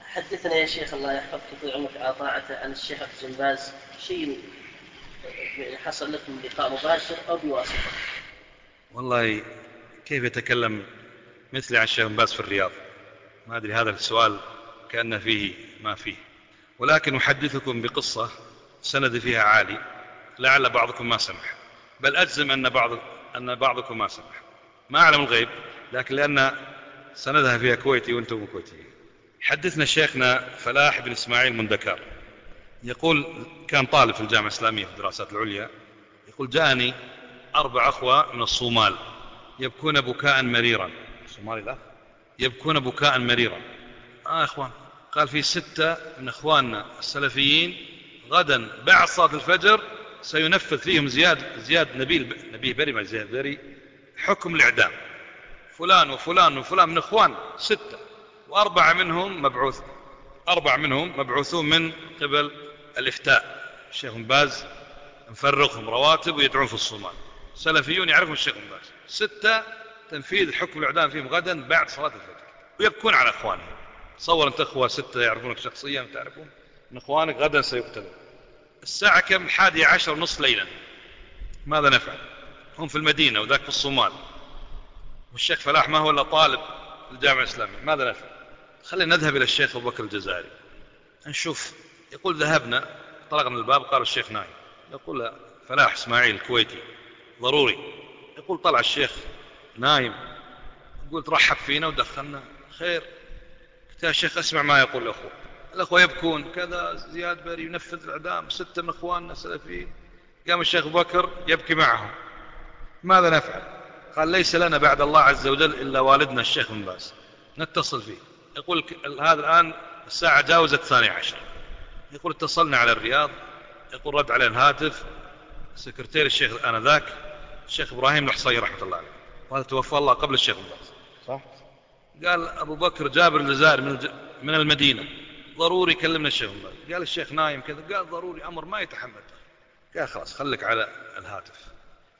حدثنا يا شيخ الله يحفظك في عمرك على طاعته عن الشيخ عبد باز شيء حصل لكم لقاء مباشر أو بواسطة؟ والله كيف يتكلم مثلي عن الشيخ باز في الرياض؟ ما أدري هذا السؤال كأن فيه ما فيه. ولكن أحدثكم بقصة سند فيها عالي. لعل بعضكم ما سمح. بل أجزم أن بعض أن بعضكم ما سمح. ما أعلم الغيب لكن لأن سندها فيها كويتي وأنتم كويتيين. حدثنا شيخنا فلاح بن إسماعيل مندكار. يقول كان طالب في الجامعة الإسلامية في الدراسات العليا يقول جاءني أربع أخوة من الصومال يبكون بكاء مريرا. الصومالي لا يبكون بكاء مريرا. آه إخوان قال في ستة من إخواننا السلفيين غدا بعد صلاة الفجر سينفذ فيهم زياد زياد نبيل نبيه بري ما زياد بري حكم الإعدام. فلان وفلان وفلان من إخوان ستة. وأربعة منهم مبعوث أربعة منهم مبعوثون من قبل الإفتاء. الشيخ باز مفرغهم رواتب ويدعون في الصومال. سلفيون يعرفون الشيخ باز. ستة تنفيذ حكم الإعدام فيهم غدا بعد صلاة الفجر. ويبكون على إخوانهم. تصور أنت أخوة ستة يعرفونك شخصيا تعرفون من إخوانك غدا سيقتلون. الساعة كم؟ الحادية عشر نصف ليلا ماذا نفعل؟ هم في المدينة وذاك في الصومال. والشيخ فلاح ما هو إلا طالب في الجامعة الإسلامية. ماذا نفعل؟ خلينا نذهب إلى الشيخ أبو بكر الجزائري نشوف. يقول ذهبنا طلقنا الباب قال الشيخ نايم. يقول فلاح إسماعيل الكويتي ضروري. يقول طلع الشيخ نايم. يقول ترحب فينا ودخلنا. خير. قلت يا شيخ اسمع ما يقول الأخوة الأخوة يبكون. كذا زياد بري ينفذ الإعدام. ستة من أخواننا سلفيين قام الشيخ بكر يبكي معهم. ماذا نفعل؟ قال ليس لنا بعد الله عز وجل إلا والدنا الشيخ بن باز. نتصل فيه. يقول هذا الآن الساعة جاوزت الثانية عشر. يقول اتصلنا على الرياض. يقول رد عليه الهاتف. سكرتير الشيخ آنذاك. الشيخ إبراهيم الحصي رحمة الله عليه. وهذا توفى الله قبل الشيخ بن باز. صح. قال أبو بكر جابر الجزائر من, من المدينة. ضروري كلمنا الشيخ قال الشيخ نايم كذا قال ضروري أمر ما يتحمل. قال خلاص خليك على الهاتف.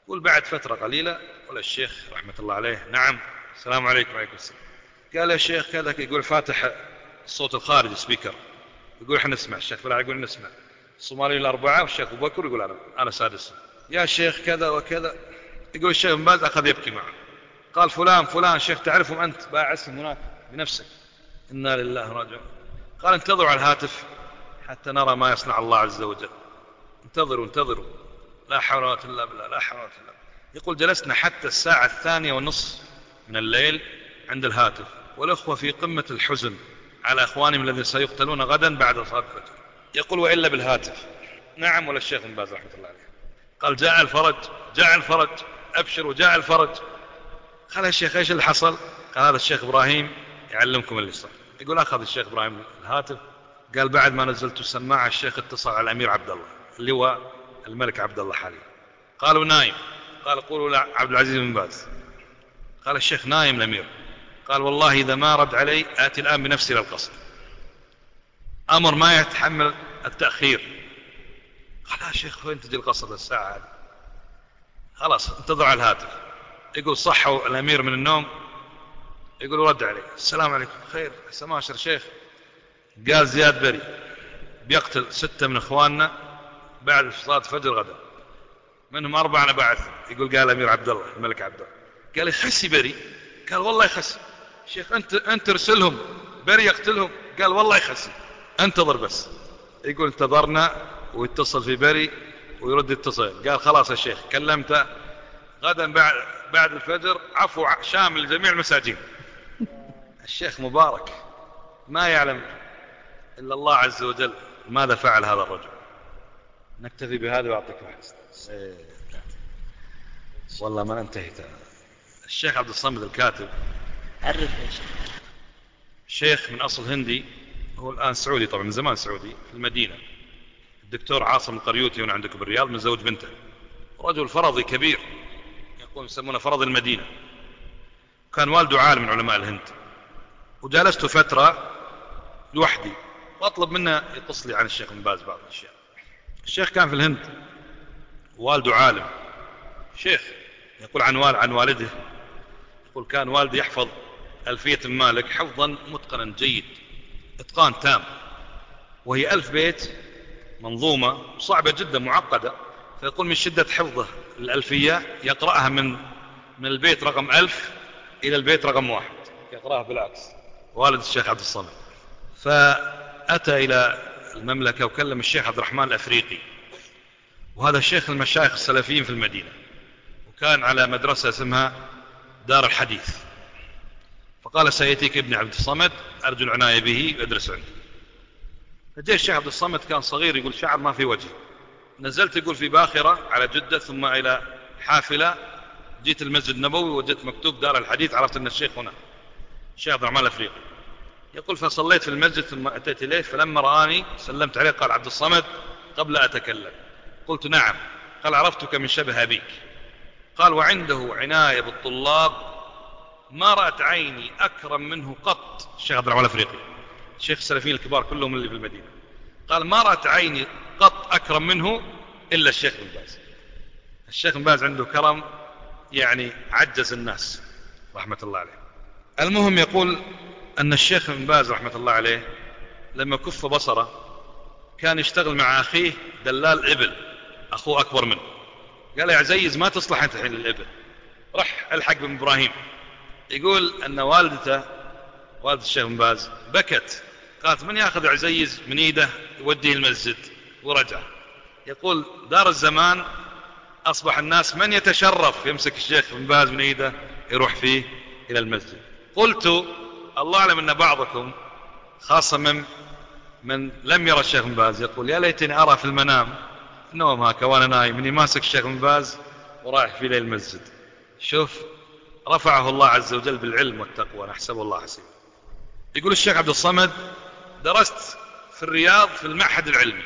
قول بعد فترة قليلة ولا الشيخ رحمة الله عليه نعم السلام عليكم وعليكم السلام. قال يا شيخ كذا يقول فاتح الصوت الخارجي سبيكر. يقول إحنا نسمع الشيخ فلان يقول نسمع. الصومالي الأربعة والشيخ أبو بكر يقول أنا أنا سادس. يا شيخ كذا وكذا. يقول الشيخ بن أخذ يبكي معه. قال فلان فلان شيخ تعرفهم أنت؟ باع اسم هناك بنفسك. إنا لله راجعون. قال انتظروا على الهاتف حتى نرى ما يصنع الله عز وجل. انتظروا انتظروا. لا حول إلا بالله لا حول إلا بالله. يقول جلسنا حتى الساعة الثانية والنصف من الليل عند الهاتف. والأخوة في قمة الحزن على أخوانهم الذين سيقتلون غدا بعد صلاة الفجر. يقول وإلا بالهاتف. نعم ولا الشيخ باز رحمة الله عليه. قال جاء الفرج جاء الفرج. أبشروا جاء الفرج. قال يا شيخ إيش اللي حصل؟ قال هذا الشيخ إبراهيم يعلمكم اللي صار. يقول أخذ الشيخ إبراهيم الهاتف قال بعد ما نزلت السماعة الشيخ اتصل على الأمير عبد الله اللي هو الملك عبد الله حاليا. قالوا نايم. قال قولوا لعبد العزيز بن باز. قال الشيخ نايم الأمير. قال والله إذا ما رد علي آتي الآن بنفسي للقصر أمر ما يتحمل التأخير. قال يا شيخ وين تجي القصر للساعة هذه؟ خلاص انتظر على الهاتف. يقول صحوا الأمير من النوم. يقول رد علي السلام عليكم. خير. سم أبشر شيخ. قال زياد بري. بيقتل ستة من إخواننا بعد صلاة الفجر غدا. منهم أربعة أنا بعث يقول قال أمير عبد الله الملك عبد الله. قال يخسي بري. قال والله يخسي. شيخ أنت, أنت ارسلهم. بري يقتلهم. قال والله يخسي. انتظر بس. يقول انتظرنا ويتصل في بري ويرد يتصل. قال خلاص يا شيخ كلمته. غدا بعد, بعد الفجر. عفو شامل لجميع المساجين. الشيخ مبارك ما يعلم إلا الله عز وجل ماذا فعل هذا الرجل. نكتفي بهذا وأعطيك واحد. والله ما انتهيت. الشيخ عبد الصمد الكاتب. عرف يا شيخ. شيخ من أصل هندي هو الآن سعودي طبعا من زمان سعودي في المدينة. الدكتور عاصم القريوتي هنا عندكم بالرياض من زوج بنته. رجل فرضي كبير يقول يسمونه فرض المدينة. كان والده عالم من علماء الهند. وجالست فترة لوحدي وأطلب منه يقص لي عن الشيخ بن باز بعض الأشياء. الشيخ كان في الهند والده عالم. شيخ يقول عن والد عن والده يقول كان والدي يحفظ ألفية مالك حفظا متقنا جيد إتقان تام. وهي ألف بيت منظومة صعبة جدا معقدة. فيقول من شدة حفظه الألفية يقرأها من من البيت رقم ألف إلى البيت رقم واحد يقرأها بالعكس. والد الشيخ عبد الصمد. فأتى إلى المملكة وكلم الشيخ عبد الرحمن الأفريقي. وهذا الشيخ المشايخ السلفيين في المدينة. وكان على مدرسة اسمها دار الحديث. فقال سيأتيك ابن عبد الصمد أرجو العناية به ويدرس عندي فجاء الشيخ عبد الصمد كان صغير يقول شعر ما في وجه. نزلت يقول في باخرة على جدة ثم إلى حافلة. جيت المسجد النبوي وجدت مكتوب دار الحديث عرفت أن الشيخ هنا. الشيخ عبد الرحمن الأفريقي. يقول فصليت في المسجد ثم أتيت إليه فلما رآني سلمت عليه قال عبد الصمد قبل أتكلم. قلت نعم قال عرفتك من شبه أبيك. قال وعنده عناية بالطلاب ما رأت عيني أكرم منه قط. الشيخ عبد الرحمن الأفريقي. الشيخ السلفيين الكبار كلهم اللي في المدينة. قال ما رأت عيني قط أكرم منه إلا الشيخ بن باز. الشيخ بن باز عنده كرم يعني عجز الناس رحمة الله عليه. المهم يقول أن الشيخ بن باز رحمة الله عليه لما كف بصره كان يشتغل مع أخيه دلال إبل أخوه أكبر منه. قال يا عزيز ما تصلح أنت الحين للإبل؟ رح ألحق بن إبراهيم. يقول أن والدته والد الشيخ بن باز بكت. قالت من يأخذ عزيز من إيده يوديه المسجد؟ ورجع. يقول دار الزمان أصبح الناس من يتشرف يمسك الشيخ بن باز من إيده يروح فيه إلى المسجد. قلت الله أعلم أن بعضكم خاصة من من لم يرى الشيخ باز يقول يا ليتني أرى في المنام نوم هكا وأنا نايم إني ماسك الشيخ باز ورايح في ليل المسجد. شوف رفعه الله عز وجل بالعلم والتقوى نحسبه الله حسيبا يقول الشيخ عبد الصمد درست في الرياض في المعهد العلمي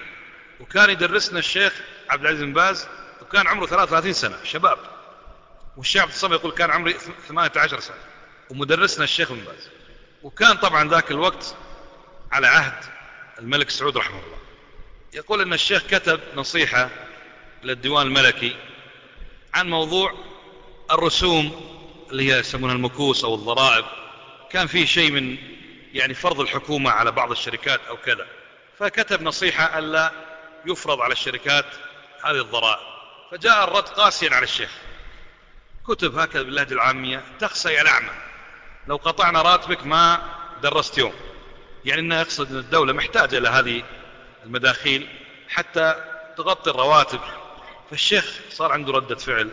وكان يدرسنا الشيخ عبد العزيز بن باز وكان عمره 33 سنة شباب. والشيخ عبد الصمد يقول كان عمري 18 سنة. ومدرسنا الشيخ بن باز وكان طبعا ذاك الوقت على عهد الملك سعود رحمه الله. يقول إن الشيخ كتب نصيحة للديوان الملكي عن موضوع الرسوم اللي هي يسمونها المكوس أو الضرائب. كان فيه شيء من يعني فرض الحكومة على بعض الشركات أو كذا. فكتب نصيحة ألا يفرض على الشركات هذه الضرائب. فجاء الرد قاسيا على الشيخ. كتب هكذا باللهجة العامية تخسى يا الأعمى. لو قطعنا راتبك ما درست يوم يعني إنه يقصد إن الدولة محتاجة إلى هذه المداخيل حتى تغطي الرواتب. فالشيخ صار عنده ردة فعل.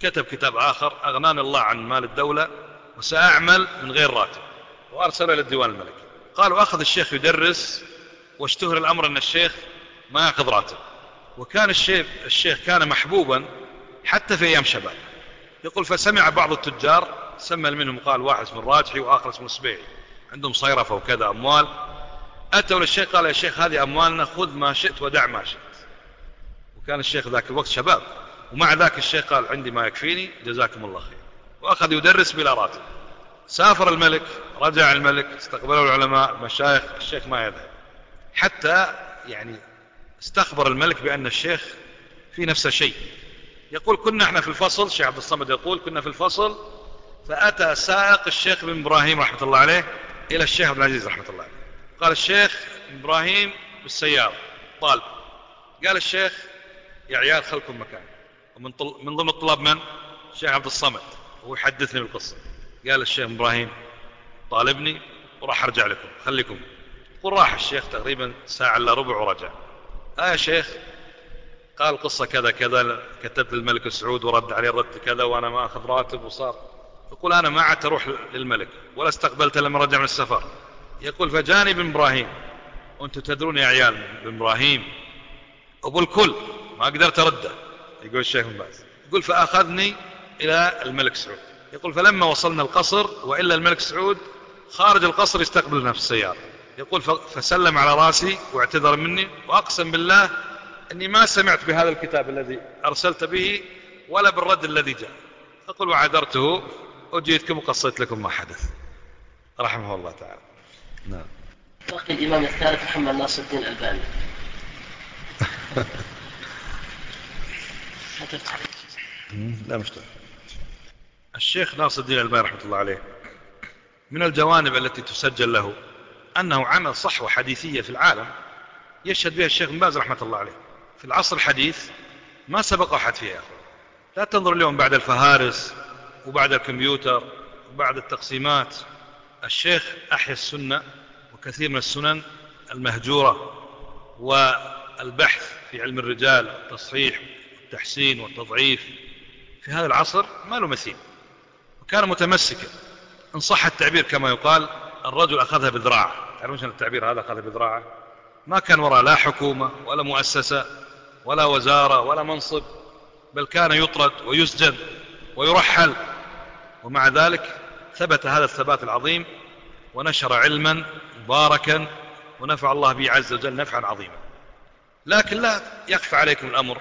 كتب كتاب آخر أغناني الله عن مال الدولة وسأعمل من غير راتب. وأرسله إلى الديوان الملكي. قالوا أخذ الشيخ يدرس واشتهر الأمر أن الشيخ ما يأخذ راتب. وكان الشيخ, الشيخ كان محبوبا حتى في أيام شباب. يقول فسمع بعض التجار سمى منهم قال واحد اسمه الراجحي وآخر اسمه السبيعي عندهم صيرفة وكذا أموال. أتوا للشيخ قال يا شيخ هذه أموالنا خذ ما شئت ودع ما شئت. وكان الشيخ ذاك الوقت شباب. ومع ذاك الشيخ قال عندي ما يكفيني جزاكم الله خير. وأخذ يدرس بلا راتب. سافر الملك رجع الملك استقبله العلماء مشايخ الشيخ ما يذهب. حتى يعني استخبر الملك بأن الشيخ في نفسه شيء يقول كنا إحنا في الفصل الشيخ عبد الصمد يقول كنا في الفصل فأتى سائق الشيخ بن إبراهيم رحمة الله عليه إلى الشيخ عبد العزيز رحمة الله عليه. قال الشيخ إبراهيم بالسيارة طالب. قال الشيخ يا عيال خلكم مكان. ومن طل... من ضمن الطلاب من؟ الشيخ عبد الصمد. وهو يحدثني بالقصة. قال الشيخ إبراهيم طالبني وراح أرجع لكم خليكم. وراح الشيخ تقريبا ساعة إلا ربع ورجع. آه يا شيخ. قال قصة كذا كذا كتبت للملك سعود ورد عليه الرد كذا وأنا ما أخذ راتب وصار يقول أنا ما عدت أروح للملك ولا استقبلت لما رجع من السفر. يقول فجاني بن إبراهيم. وأنتم تدرون يا عيال بن إبراهيم. أبو الكل ما قدرت أرده. يقول الشيخ بن باز. يقول فأخذني إلى الملك سعود. يقول فلما وصلنا القصر وإلا الملك سعود خارج القصر يستقبلنا في السيارة. يقول فسلم على رأسي واعتذر مني وأقسم بالله أني ما سمعت بهذا الكتاب الذي أرسلت به ولا بالرد الذي جاء. أقول وعذرته وجيتكم وقصيت لكم ما حدث. رحمه الله تعالى. نعم. وقت الإمام الثالث محمد ناصر الدين الألباني. *laughs* لا مشتغل الشيخ ناصر الدين الألباني رحمة الله عليه من الجوانب التي تسجل له أنه عمل صحوة حديثية في العالم يشهد بها الشيخ باز رحمة الله عليه. في العصر الحديث ما سبق أحد فيها لا تنظر اليوم بعد الفهارس وبعد الكمبيوتر وبعد التقسيمات الشيخ أحيا السنة وكثير من السنن المهجورة والبحث في علم الرجال التصحيح والتحسين والتضعيف في هذا العصر ما له مثيل وكان متمسكا. إن صح التعبير كما يقال الرجل أخذها بذراعه. تعرفون التعبير هذا؟ أخذها بذراعه. ما كان وراء لا حكومة ولا مؤسسة ولا وزارة ولا منصب بل كان يطرد ويسجن ويرحل ومع ذلك ثبت هذا الثبات العظيم ونشر علما مباركا ونفع الله به عز وجل نفعا عظيما. لكن لا يخفى عليكم الأمر.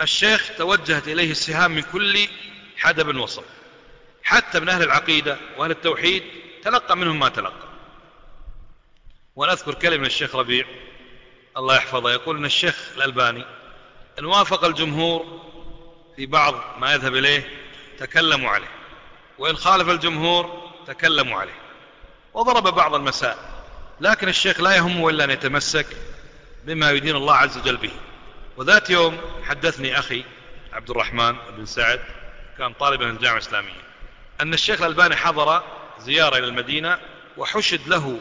الشيخ توجهت إليه السهام من كل حدب وصل حتى من أهل العقيدة وأهل التوحيد تلقى منهم ما تلقى. ونذكر كلمة الشيخ ربيع الله يحفظه يقول أن الشيخ الألباني إن وافق الجمهور في بعض ما يذهب إليه تكلموا عليه. وإن خالف الجمهور تكلموا عليه. وضرب بعض المسائل لكن الشيخ لا يهمه إلا أن يتمسك بما يدين الله عز وجل به. وذات يوم حدثني أخي عبد الرحمن بن سعد كان طالبا من الجامعة الإسلامية أن الشيخ الألباني حضر زيارة إلى المدينة وحشد له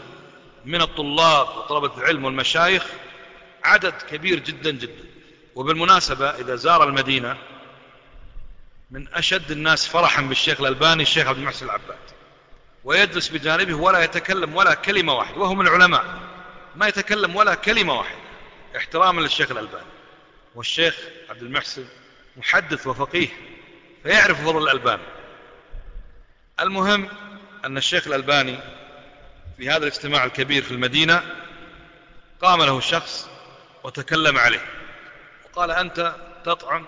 من الطلاب وطلبة العلم والمشايخ عدد كبير جدا جدا. وبالمناسبة إذا زار المدينة من أشد الناس فرحا بالشيخ الألباني الشيخ عبد المحسن العباد. ويجلس بجانبه ولا يتكلم ولا كلمة واحدة وهو من العلماء. ما يتكلم ولا كلمة واحدة. احتراما للشيخ الألباني. والشيخ عبد المحسن محدث وفقيه فيعرف فضل الألباني المهم أن الشيخ الألباني في هذا الاجتماع الكبير في المدينة قام له شخص وتكلم عليه. وقال أنت تطعن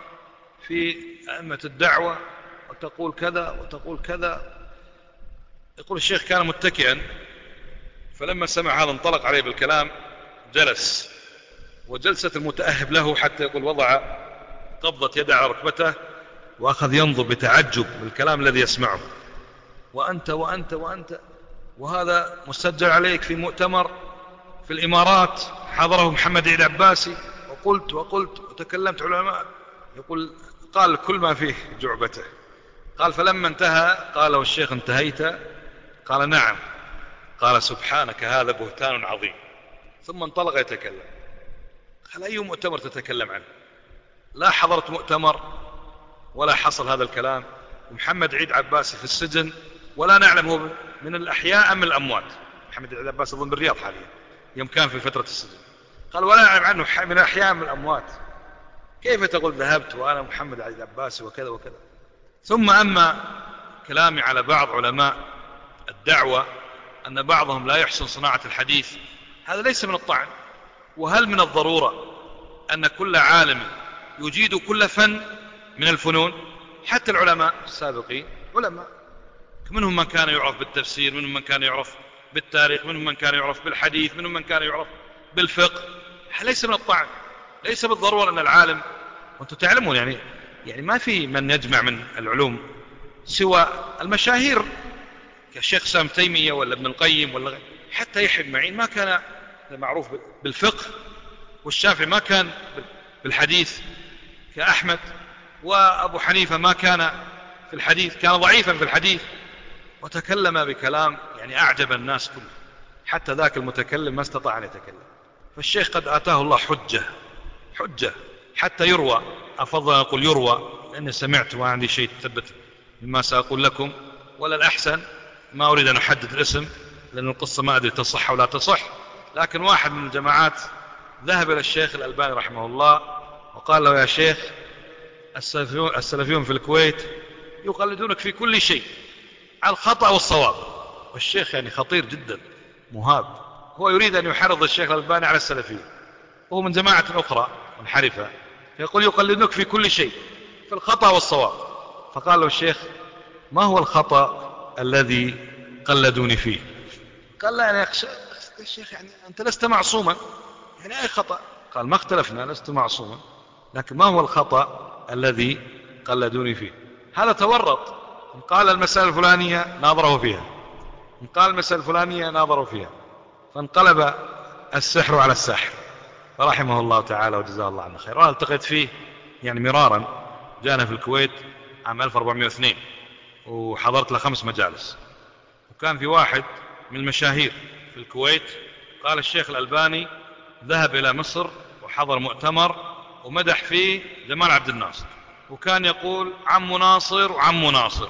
في أئمة الدعوة وتقول كذا وتقول كذا. يقول الشيخ كان متكئا فلما سمع هذا انطلق عليه بالكلام جلس. وجلسة المتأهب له حتى يقول وضع قبضة يده على ركبته وأخذ ينظر بتعجب بالكلام الذي يسمعه. وأنت وأنت وأنت. وهذا مسجل عليك في مؤتمر في الإمارات حضره محمد عيد عباسي. وقلت وقلت وتكلمت علماء يقول قال كل ما فيه جعبته. قال فلما انتهى قال له الشيخ انتهيت؟ قال نعم. قال سبحانك هذا بهتان عظيم. ثم انطلق يتكلم. قال أي مؤتمر تتكلم عنه؟ لا حضرت مؤتمر ولا حصل هذا الكلام. ومحمد عيد عباسي في السجن ولا نعلم هو من الأحياء أم من الأموات. محمد عيد عباسي أظن بالرياض حاليا. يوم كان في فترة السجن. قال ولا نعلم عنه من الأحياء من الأموات. كيف تقول ذهبت وأنا محمد عيد عباسي وكذا وكذا؟ ثم أما كلامي على بعض علماء الدعوة أن بعضهم لا يحسن صناعة الحديث هذا ليس من الطعن. وهل من الضرورة أن كل عالم يجيد كل فن من الفنون؟ حتى العلماء السابقين علماء. منهم من كان يعرف بالتفسير منهم من كان يعرف بالتاريخ منهم من كان يعرف بالحديث منهم من كان يعرف بالفقه. ليس من الطعن. ليس بالضرورة أن العالم وأنتم تعلمون يعني يعني ما في من يجمع من العلوم سوى المشاهير كالشيخ سام تيمية ولا ابن القيم ولا حتى يحيى بن معين ما كان معروف بالفقه والشافعي ما كان بالحديث كأحمد وأبو حنيفة ما كان في الحديث كان ضعيفا في الحديث وتكلم بكلام يعني أعجب الناس كله حتى ذاك المتكلم ما استطاع أن يتكلم. فالشيخ قد آتاه الله حجة. حجة حتى يروى. أفضل أقول يروى لأني سمعت وما عندي شيء تثبت. مما سأقول لكم؟ ولا الأحسن ما أريد أن أحدد الاسم لأن القصة ما أدري تصح أو لا تصح. لكن واحد من الجماعات ذهب إلى الشيخ الألباني رحمه الله وقال له يا شيخ السلفيون في الكويت يقلدونك في كل شيء على الخطأ والصواب. والشيخ يعني خطير جدا مهاب. هو يريد أن يحرض الشيخ الألباني على السلفيين وهو من جماعة أخرى. منحرفة يقول يقلدونك في كل شيء في الخطأ والصواب. فقال له الشيخ ما هو الخطأ الذي قلدوني فيه؟ قال لا يعني يا شيخ يعني أنت لست معصوما. يعني أي خطأ؟ قال ما اختلفنا لست معصوما. لكن ما هو الخطأ الذي قلدوني فيه؟ هذا تورط. إن قال المسألة الفلانية ناظره فيها. إن قال المسألة الفلانية ناظره فيها. فانقلب السحر على الساحر. فرحمه الله تعالى وجزاه الله عنه خير. وأنا التقيت فيه يعني مرارا جانا في الكويت عام 1402 وحضرت له خمس مجالس. وكان في واحد من المشاهير في الكويت قال الشيخ الألباني ذهب إلى مصر وحضر مؤتمر ومدح فيه جمال عبد الناصر. وكان يقول عم ناصر وعم ناصر.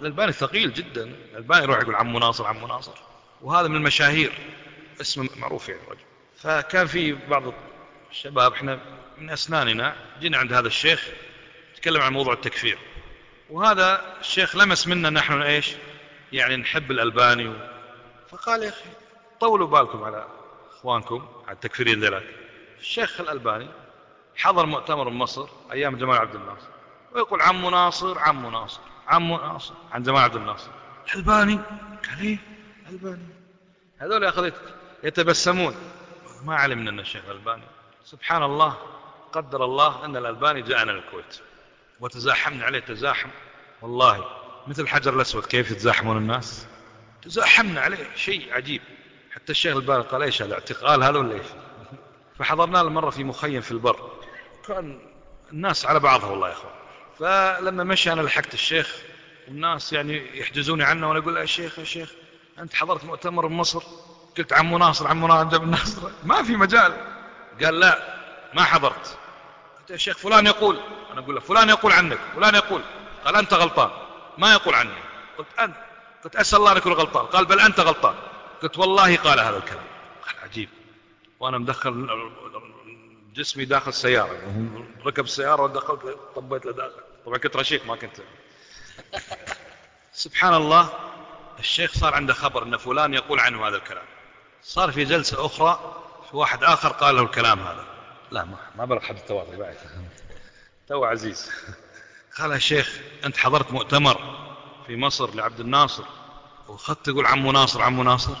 الألباني ثقيل جدا. الألباني يروح يقول عم ناصر عم ناصر. وهذا من المشاهير. اسمه معروف يعني رجل. فكان في بعض الشباب إحنا من أسناننا جينا عند هذا الشيخ تكلم عن موضوع التكفير. وهذا الشيخ لمس منا نحن إيش؟ يعني نحب الألباني و... فقال يا أخي طولوا بالكم على إخوانكم على التكفيرين ذلك الشيخ الألباني حضر مؤتمر مصر أيام جمال عبد الناصر. ويقول عم ناصر عم ناصر عم ناصر عن جمال عبد الناصر. الألباني؟ قال إيه؟ الألباني هذول أخذ يتبسمون. ما علمنا أن الشيخ الألباني. سبحان الله قدر الله أن الألباني جاءنا للكويت وتزاحمنا عليه تزاحم. والله مثل الحجر الأسود كيف يتزاحمون الناس؟ تزاحمنا عليه شيء عجيب. حتى الشيخ الباني قال إيش الاعتقال هذا ولا إيش؟ فحضرنا له مرة في مخيم في البر. كان الناس على بعضها والله يا أخوان. فلما مشي أنا لحقت الشيخ. والناس يعني يحجزوني عنه وأنا أقول يا شيخ يا شيخ أنت حضرت مؤتمر بمصر؟ قلت عمو ناصر عمو ناصر ما في مجال. قال لا ما حضرت. قلت يا شيخ فلان يقول. أنا أقول له فلان يقول عنك فلان يقول. قال أنت غلطان. ما يقول عني. قلت أنت. قلت أسأل الله ان يكون غلطان قال بل أنت غلطان. قلت والله قال هذا الكلام. قال عجيب. وأنا مدخل جسمي داخل السيارة ركب السيارة ودخلت طبيت له داخل. طبعا كنت رشيق ما كنت. سبحان الله الشيخ صار عنده خبر أن فلان يقول عنه هذا الكلام. صار في جلسة أخرى في واحد آخر قال له الكلام هذا. لا ما, ما بلغ حد التواضع بعد. *laughs* تو عزيز. قال يا شيخ أنت حضرت مؤتمر في مصر لعبد الناصر. وخدت تقول عمو ناصر عمو ناصر.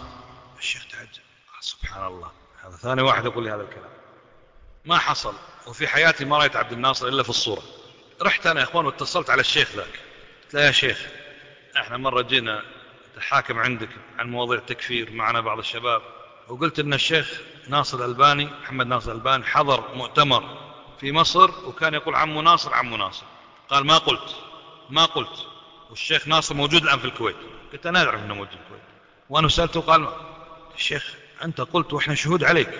الشيخ تعجب قال سبحان الله. هذا ثاني واحد يقول لي هذا الكلام. ما حصل. وفي حياتي ما رأيت عبد الناصر إلا في الصورة. رحت أنا يا إخوان واتصلت على الشيخ ذاك. قلت له يا شيخ إحنا مرة جينا تحاكم عندك عن مواضيع تكفير معنا بعض الشباب. وقلت إن الشيخ ناصر الألباني محمد ناصر الألباني حضر مؤتمر في مصر وكان يقول عمو ناصر عمو ناصر. قال ما قلت ما قلت. والشيخ ناصر موجود الآن في الكويت. قلت أنا أعرف أنه موجود في الكويت. وأنا سألته قال الشيخ أنت قلت وإحنا شهود عليك.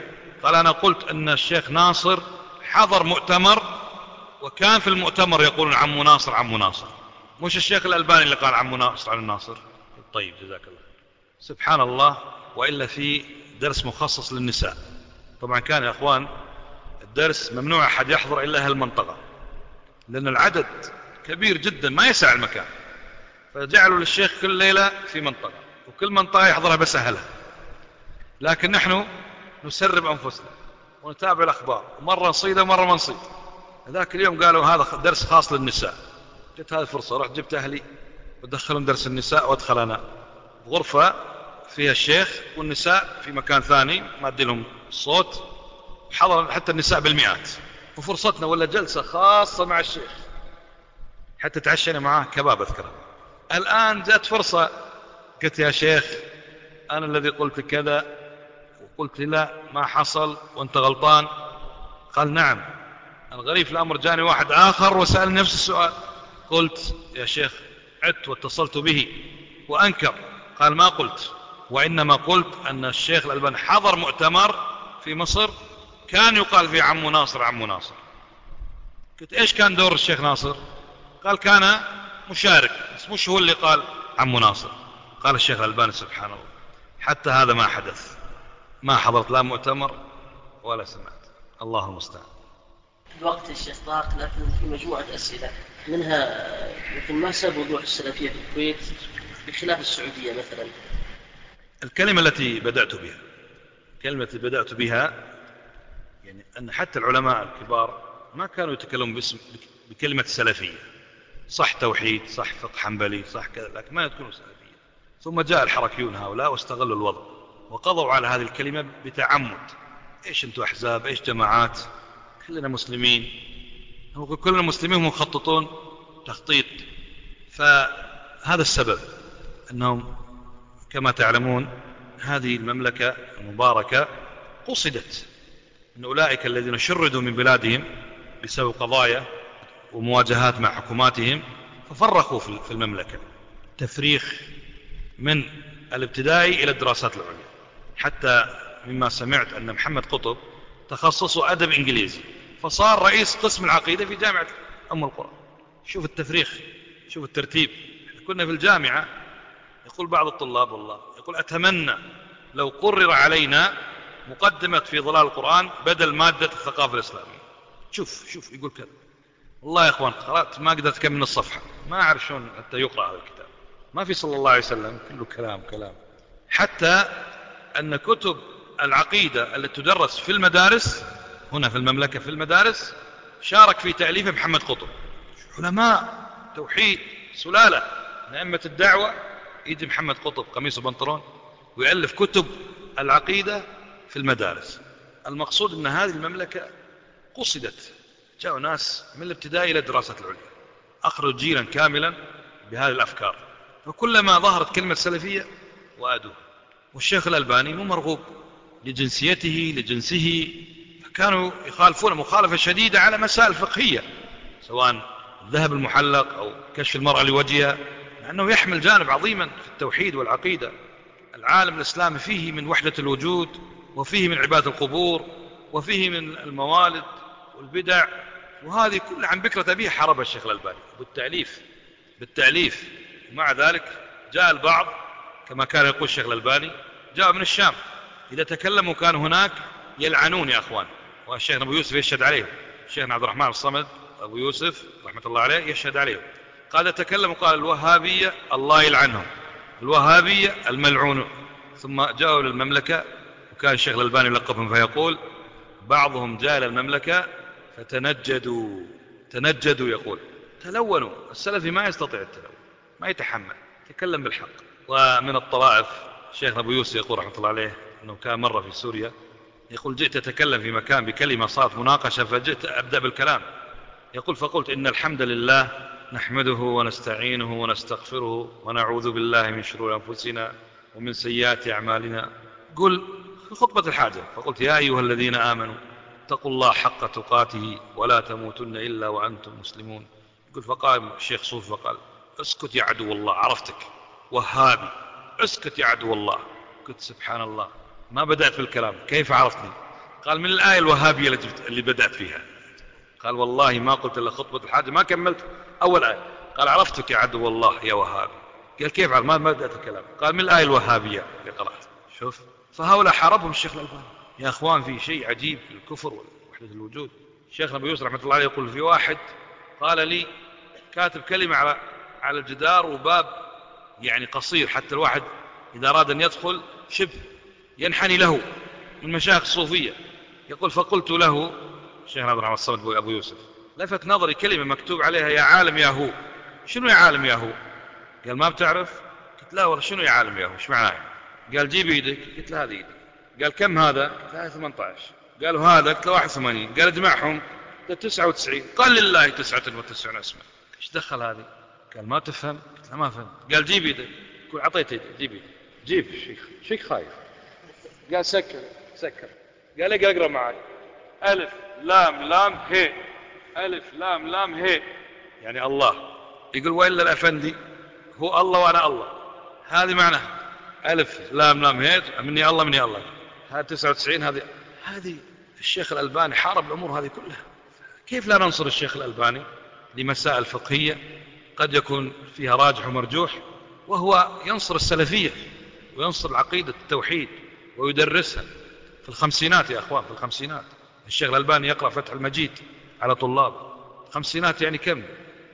قال أنا قلت أن الشيخ ناصر حضر مؤتمر وكان في المؤتمر يقول عمو ناصر عمو ناصر. مش الشيخ الألباني اللي قال عمو ناصر عن الناصر طيب جزاك الله سبحان الله وإلا في درس مخصص للنساء. طبعا كان يا أخوان الدرس ممنوع أحد يحضر إلا هالمنطقة لأن العدد كبير جدا ما يسع المكان. فجعلوا للشيخ كل ليلة في منطقة وكل منطقة يحضرها بس أهلها. لكن نحن نسرب أنفسنا ونتابع الأخبار ومرة نصيد ومرة ما نصيد. ذاك اليوم قالوا هذا درس خاص للنساء. جت هذه الفرصة رحت جبت أهلي ودخلهم درس النساء وأدخل أنا. غرفة فيها الشيخ والنساء في مكان ثاني ما أدي لهم الصوت حضر حتى النساء بالمئات. وفرصتنا ولا جلسة خاصة مع الشيخ. حتى تعشينا معاه كباب أذكره. الآن جاءت فرصة. قلت يا شيخ أنا الذي قلت كذا وقلت لا ما حصل وأنت غلطان. قال نعم. الغريب في الأمر جاني واحد آخر وسأل نفس السؤال. قلت يا شيخ عدت واتصلت به وأنكر. قال ما قلت. وإنما قلت أن الشيخ الألباني حضر مؤتمر في مصر. كان يقال فيه عمو ناصر عمو ناصر. قلت إيش كان دور الشيخ ناصر؟ قال كان مشارك. بس مش هو اللي قال عمو ناصر. قال الشيخ الألباني سبحان الله حتى هذا ما حدث. ما حضرت لا مؤتمر ولا سمعت. الله المستعان الوقت الشيخ ضاق لكن في مجموعة أسئلة. منها مثل ما سبب وضوح السلفية في الكويت بخلاف السعودية مثلا؟ الكلمة التي بدأت بها الكلمة التي بدأت بها يعني أن حتى العلماء الكبار ما كانوا يتكلمون باسم بكلمة سلفية. صح توحيد صح فقه حنبلي صح كذا لكن ما يذكرون سلفية. ثم جاء الحركيون هؤلاء واستغلوا الوضع وقضوا على هذه الكلمة بتعمد. إيش أنتم أحزاب؟ إيش جماعات؟ كلنا مسلمين. كلنا مسلمين هم مخططون تخطيط. فهذا السبب أنهم كما تعلمون هذه المملكة المباركة قصدت أن أولئك الذين شردوا من بلادهم بسبب قضايا ومواجهات مع حكوماتهم ففرقوا في المملكة. تفريخ من الابتدائي إلى الدراسات العليا. حتى مما سمعت أن محمد قطب تخصصه أدب إنجليزي. فصار رئيس قسم العقيدة في جامعة أم القرى. شوف التفريخ شوف الترتيب. كنا في الجامعة يقول بعض الطلاب والله يقول أتمنى لو قرر علينا مقدمة في ظلال القرآن بدل مادة الثقافة الإسلامية. شوف شوف يقول كذا. والله يا أخوان قرأت ما قدرت كم من الصفحة. ما أعرف شلون حتى يقرأ هذا الكتاب. ما في صلى الله عليه وسلم كله كلام كلام. حتى أن كتب العقيدة التي تدرس في المدارس هنا في المملكة في المدارس شارك في تأليفه محمد قطب. علماء توحيد سلالة من أئمة الدعوة يجي محمد قطب قميص وبنطلون ويألف كتب العقيدة في المدارس. المقصود أن هذه المملكة قصدت جاءوا ناس من الابتدائي إلى الدراسات العليا أخرجوا جيلا كاملا بهذه الأفكار. فكلما ظهرت كلمة سلفية وأدوها والشيخ الألباني مو مرغوب لجنسيته لجنسه فكانوا يخالفون مخالفة شديدة على مسائل فقهية سواء الذهب المحلق أو كشف المرأة لوجهها لأنه يحمل جانب عظيما في التوحيد والعقيدة. العالم الإسلامي فيه من وحدة الوجود وفيه من عبادة القبور وفيه من الموالد والبدع وهذه كلها عن بكرة أبيه حرب الشيخ الألباني. بالتأليف بالتأليف. ومع ذلك جاء البعض كما كان يقول الشيخ الألباني جاء من الشام. إذا تكلموا كانوا هناك يلعنون يا أخوان. والشيخ أبو يوسف يشهد عليهم الشيخ عبد الرحمن الصمد أبو يوسف رحمة الله عليه يشهد عليهم قال يتكلم وقال الوهابية الله يلعنهم. الوهابية الملعون. ثم جاءوا للمملكة. وكان الشيخ الألباني يلقبهم فيقول بعضهم جاء إلى المملكة فتنجدوا. تنجدوا يقول. تلونوا. السلفي ما يستطيع التلون. ما يتحمل. يتكلم بالحق. ومن الطرائف الشيخ أبو يوسف يقول رحمة الله عليه أنه كان مرة في سوريا. يقول جئت أتكلم في مكان بكلمة صارت مناقشة فجئت أبدأ بالكلام. يقول فقلت إن الحمد لله نحمده ونستعينه ونستغفره ونعوذ بالله من شرور أنفسنا ومن سيئات أعمالنا. قل في خطبة الحاجة فقلت يا أيها الذين آمنوا اتقوا الله حق تقاته ولا تموتن إلا وأنتم مسلمون. يقول فقال الشيخ صوف فقال اسكت يا عدو الله عرفتك وهابي اسكت يا عدو الله. قلت سبحان الله. ما بدأت بالكلام. كيف عرفتني؟ قال من الآية الوهابية اللي بدأت فيها. قال والله ما قلت إلا خطبة الحاجة ما كملت. أول آية. قال عرفتك يا عدو الله يا وهابي. قال كيف عرف ما بدأت الكلام. قال من الآية الوهابية اللي قرأت. شوف. فهؤلاء حاربهم الشيخ الألباني. يا أخوان في شيء عجيب في الكفر ووحدة الوجود. الشيخ أبو يوسف رحمة الله عليه يقول في واحد قال لي كاتب كلمة على على الجدار وباب يعني قصير حتى الواحد إذا أراد أن يدخل شبه. ينحني له من مشايخ الصوفية. يقول فقلت له الشيخ عبد الرحمن الصمد أبو يوسف لفت نظري كلمة مكتوب عليها يا عالم يا هو. شنو يا عالم يا هو؟ قال ما بتعرف؟ قلت لا والله شنو يا عالم يا هو؟ إيش معناه؟ قال جيب إيدك. قلت له هذه إيدك. قال كم هذا؟ قلت له 18 قالوا هذا قلت له 81 قال اجمعهم. قلت 99 قال لله 99 اسمه. إيش دخل هذه؟ قال ما تفهم. قلت له ما فهم قال جيب إيدك. اعطيت إيدك. جيب إيدك. جيب شيخ. شيخ خايف. قال سكر. سكر. قال اقرا اقرأ معي ألف لام لام هي. ألف لام لام هي. يعني الله. يقول وإلا الأفندي هو الله وأنا الله. هذه معناها. ألف لام لام هيت مني الله مني الله. هذه 99 هذه. هذه الشيخ الألباني حارب الأمور هذه كلها. كيف لا ننصر الشيخ الألباني لمسائل فقهية قد يكون فيها راجح ومرجوح وهو ينصر السلفية وينصر العقيدة التوحيد؟ ويدرسها في الخمسينات يا أخوان في الخمسينات. الشيخ الألباني يقرأ فتح المجيد على طلابه خمسينات يعني كم؟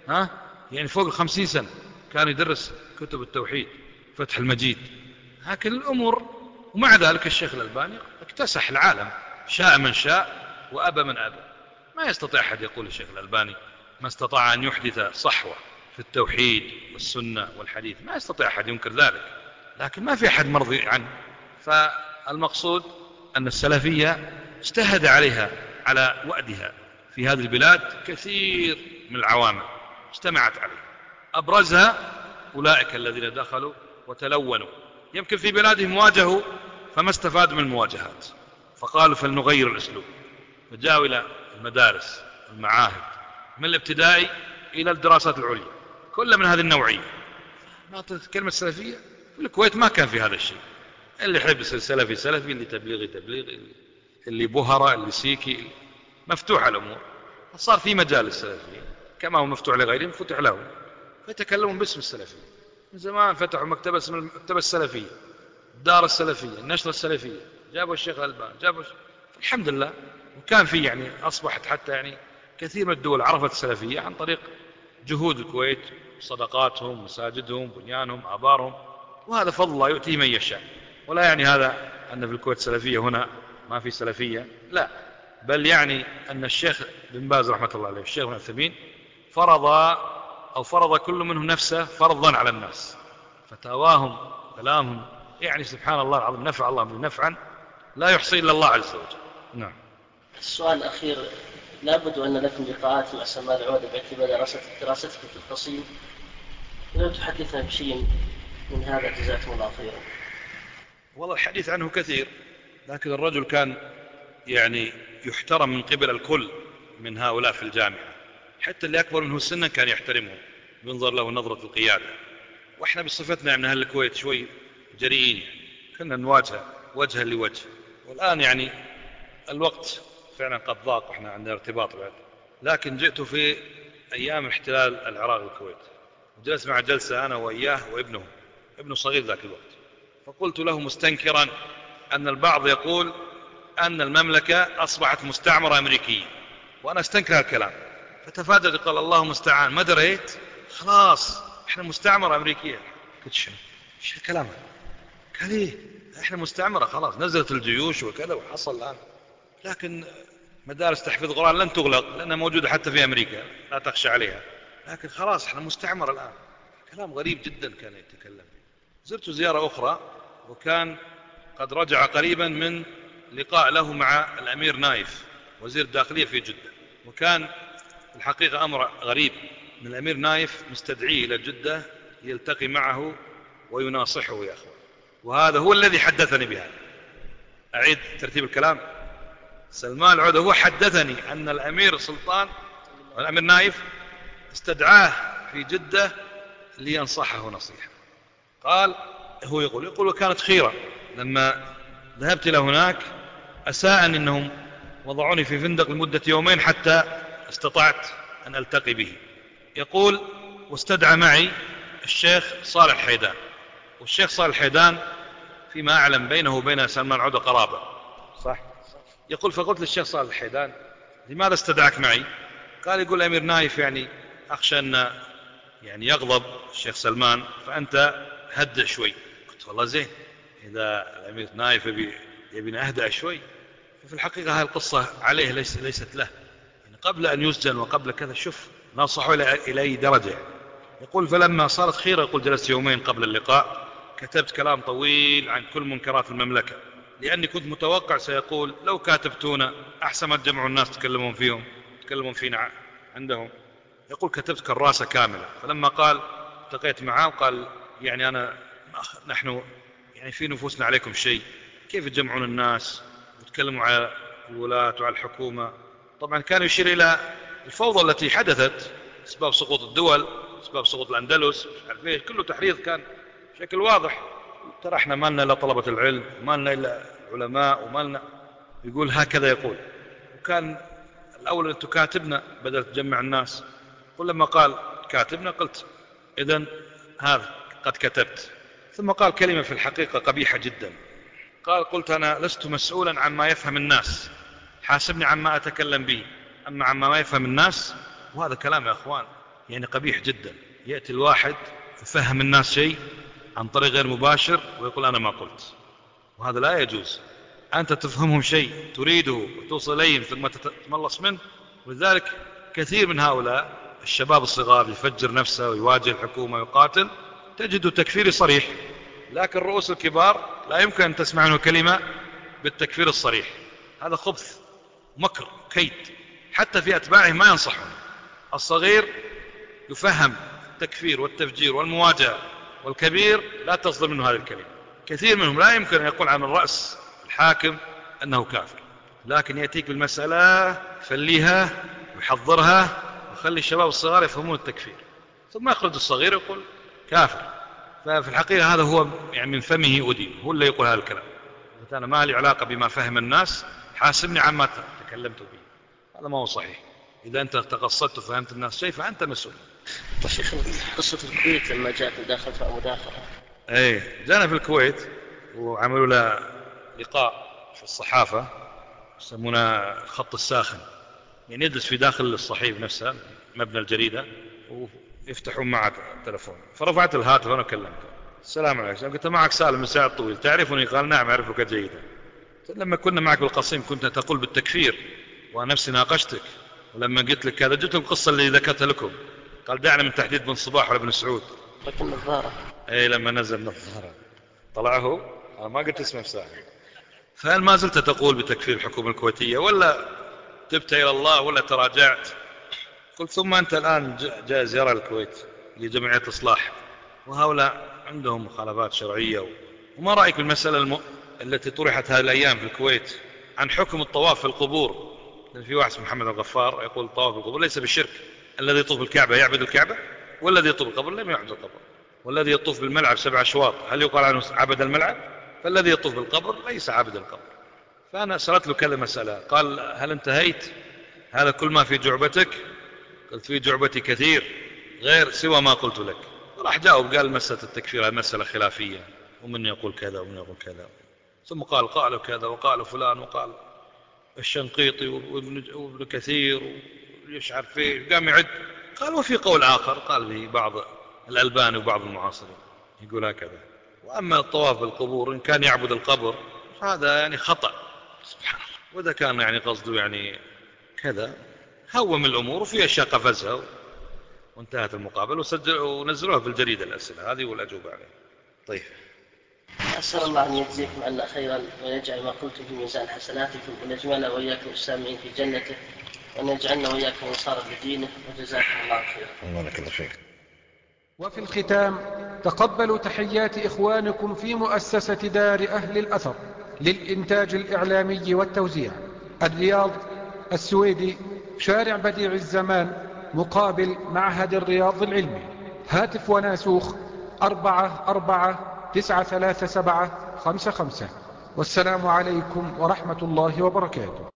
ها؟ يعني فوق الخمسين سنة كان يدرس كتب التوحيد فتح المجيد. لكن الأمور ومع ذلك الشيخ الألباني اكتسح العالم شاء من شاء وأبى من أبى. ما يستطيع أحد يقول الشيخ الألباني ما استطاع أن يحدث صحوة في التوحيد والسنة والحديث. ما يستطيع أحد ينكر ذلك. لكن ما في أحد مرضي عنه. فالمقصود أن السلفية اجتهد عليها على وأدها في هذه البلاد كثير من العوامل اجتمعت عليه أبرزها أولئك الذين دخلوا وتلونوا. يمكن في بلادهم واجهوا فما استفادوا من المواجهات. فقالوا فلنغير الأسلوب. فجاءوا إلى المدارس المعاهد من الابتدائي إلى الدراسات العليا. كل من هذه النوعية. ما كلمة سلفية. في الكويت ما كان في هذا الشيء. اللي يحب يصير سلفي اللي تبليغي تبليغي اللي بهرة اللي سيكي مفتوح الأمور. صار في مجال السلفيين كما هو مفتوح لغيرهم فتح لهم. فيتكلمون باسم السلفيين من زمان فتحوا مكتبة اسم المكتبة السلفية الدار السلفية النشرة السلفية. جابوا الشيخ الألبان جابوا الحمد لله. وكان في يعني أصبحت حتى يعني كثير من الدول عرفت السلفية عن طريق جهود الكويت صدقاتهم مساجدهم بنيانهم آبارهم. وهذا فضل الله يؤتيه من يشاء. ولا يعني هذا أن في الكويت سلفية هنا ما في سلفية. لا بل يعني أن الشيخ بن باز رحمة الله عليه الشيخ بن عثمين فرض أو فرض كل منهم نفسه فرضا على الناس فتاواهم كلامهم يعني سبحان الله العظيم نفع الله من نفعا لا يحصي إلا الله عز وجل. نعم. السؤال الأخير لابد أن لكم لقاءات مع سماء العودة باعتبار دراستك في التصيم لو تحدثنا بشيء من هذا جزاكم الله خيرا. والله الحديث عنه كثير لكن الرجل كان يعني يحترم من قبل الكل من هؤلاء في الجامعة حتى اللي أكبر منه سنا كان يحترمه ينظر له نظرة القيادة. وإحنا بصفتنا من أهل الكويت شوي جريئين يعني كنا نواجه وجها لوجه. والآن يعني الوقت فعلا قد ضاق وإحنا عندنا ارتباط بعد. لكن جئت في أيام احتلال العراق الكويت. وجلس مع جلسة أنا وإياه وابنه ابنه صغير ذاك الوقت. فقلت له مستنكرا أن البعض يقول أن المملكة أصبحت مستعمرة أمريكية وأنا استنكر هذا الكلام فتفادد قال الله مستعان ما دريت؟ خلاص إحنا مستعمرة أمريكية. قلت شنو؟ إيش الكلام؟ قال إيه إحنا مستعمرة خلاص نزلت الجيوش وكذا وحصل الآن. لكن مدارس تحفيظ القرآن لن تغلق لأنها موجودة حتى في أمريكا لا تخشى عليها. لكن خلاص إحنا مستعمرة الآن. كلام غريب جدا كان يتكلم. زرت زيارة أخرى وكان قد رجع قريبا من لقاء له مع الأمير نايف وزير الداخلية في جدة. وكان الحقيقة أمر غريب. من الأمير نايف مستدعيه إلى جدة يلتقي معه ويناصحه يا أخوان. وهذا هو الذي حدثني بهذا. أعيد ترتيب الكلام. سلمان العودة هو حدثني أن الأمير سلطان الأمير نايف استدعاه في جدة لينصحه نصيحة. قال هو يقول يقول وكانت خيرة لما ذهبت إلى هناك أساء أنهم وضعوني في فندق لمدة يومين حتى استطعت أن ألتقي به. يقول واستدعى معي الشيخ صالح حيدان. والشيخ صالح حيدان فيما أعلم بينه وبين سلمان عودة قرابة. صح. يقول فقلت للشيخ صالح الحيدان لماذا استدعك معي؟ قال يقول أمير نايف يعني أخشى أن يعني يغضب الشيخ سلمان فأنت هدأ شوي. قلت والله زين إذا الأمير نايف يبي يبينا أهدأ شوي. ففي الحقيقة هذه القصة عليه ليس ليست له. يعني قبل أن يسجن وقبل كذا شوف نصحه إلى أي درجة. يقول فلما صارت خيرة يقول جلست يومين قبل اللقاء كتبت كلام طويل عن كل منكرات المملكة. لأني كنت متوقع سيقول لو كاتبتونا أحسن ما تجمعوا الناس تكلمون فيهم تكلمون فينا عندهم. يقول كتبت كراسة كاملة. فلما قال التقيت معاه وقال يعني أنا نحن يعني في نفوسنا عليكم شيء. كيف تجمعون الناس وتكلموا على الولاة وعلى الحكومة؟ طبعا كان يشير إلى الفوضى التي حدثت أسباب سقوط الدول أسباب سقوط الأندلس مش عارف كله تحريض كان بشكل واضح. ترى إحنا ما لنا إلا طلبة العلم وما لنا إلا العلماء وما لنا يقول هكذا يقول. وكان الأول أن تكاتبنا بدل تجمع الناس. قل لما قال كاتبنا قلت إذا هذا قد كتبت. ثم قال كلمة في الحقيقة قبيحة جدا. قال قلت أنا لست مسؤولا عما يفهم الناس. حاسبني عما أتكلم به. أما عما ما يفهم الناس وهذا كلام يا أخوان يعني قبيح جدا. يأتي الواحد يفهم الناس شيء عن طريق غير مباشر ويقول أنا ما قلت. وهذا لا يجوز. أنت تفهمهم شيء تريده وتوصل إليهم ثم تتملص منه. ولذلك كثير من هؤلاء الشباب الصغار يفجر نفسه ويواجه الحكومة ويقاتل. تجد تكفير صريح. لكن رؤوس الكبار لا يمكن أن تسمع عنه كلمة بالتكفير الصريح. هذا خبث مكر كيد. حتى في أتباعه ما ينصحون. الصغير يفهم التكفير والتفجير والمواجهة والكبير لا تصدر منه هذه الكلمة. كثير منهم لا يمكن أن يقول عن الرأس الحاكم أنه كافر. لكن يأتيك بالمسألة يفليها ويحضرها ويخلي الشباب الصغار يفهمون التكفير. ثم يخرج الصغير يقول كافر. ففي الحقيقة هذا هو يعني من فمه أدين هو اللي يقول هذا الكلام. أنا ما لي علاقة بما فهم الناس حاسبني عما تكلمت به. هذا ما هو صحيح. إذا أنت تقصدت وفهمت الناس شيء فأنت مسؤول. شيخ قصة الكويت لما جاءت مداخلة مداخلة. إيه جانا في الكويت وعملوا له لقاء في الصحافة يسمونه الخط الساخن. يعني يجلس في داخل الصحيف نفسها مبنى الجريدة ويفتحون معه التلفون. فرفعت الهاتف أنا وكلمته السلام عليكم. قلت معك سالم من ساعة طويل. تعرفني؟ قال نعم أعرفك جيدا. لما كنا معك بالقصيم كنت تقول بالتكفير ونفسي ناقشتك. ولما قلت لك هذا جبت القصة اللي ذكرتها لكم. قال دعنا من تحديد بن صباح ولا بن سعود. لكن نظارة اي لما نزل نظارة طلعه؟ أنا ما قلت اسمه بساحة فهل ما زلت تقول بتكفير الحكومة الكويتية ولا تبت إلى الله ولا تراجعت؟ قلت ثم أنت الآن جاء زيارة الكويت لجمعية إصلاح وهؤلاء عندهم مخالفات شرعية وما رأيك بالمسألة الم... التي طرحت هذه الأيام في الكويت عن حكم الطواف في القبور؟ في واحد اسمه محمد الغفار يقول الطواف في القبور ليس بالشرك الذي يطوف الكعبة يعبد الكعبة والذي يطوف القبر لم يعبد القبر والذي يطوف بالملعب سبع أشواط هل يقال عنه عبد الملعب؟ فالذي يطوف بالقبر ليس عبد القبر. فأنا سألت له كذا مسألة قال هل انتهيت؟ هذا كل ما في جعبتك قلت في جعبتي كثير غير سوى ما قلت لك. راح جاوب قال مسألة التكفير هذه مسألة خلافية. ومن يقول كذا ومن يقول كذا. ثم قال قالوا كذا وقالوا فلان وقال الشنقيطي وابن كثير ويش عارف إيه قام يعد. قال وفي قول آخر قال به بعض الألباني وبعض المعاصرين يقول هكذا. وأما الطواف بالقبور إن كان يعبد القبر هذا يعني خطأ. سبحان الله. وإذا كان يعني قصده يعني كذا هوم الأمور وفي أشياء قفزها وانتهت المقابلة ونزلوها في الجريدة الأسئلة هذه والأجوبة عليها طيب أسأل الله أن يجزيكم عنا خيرا ويجعل ما قلتم في ميزان حسناتكم وأن يجمعنا وإياكم السامعين في جنته وأن يجعلنا وإياكم أنصارا لدينه وجزاكم الله خيرا. بارك الله فيك. وفي الختام تقبلوا تحيات إخوانكم في مؤسسة دار أهل الأثر للإنتاج الإعلامي والتوزيع الرياض السويدي شارع بديع الزمان مقابل معهد الرياض العلمي. هاتف وناسوخ أربعة أربعة تسعة ثلاثة سبعة خمسة خمسة. والسلام عليكم ورحمة الله وبركاته.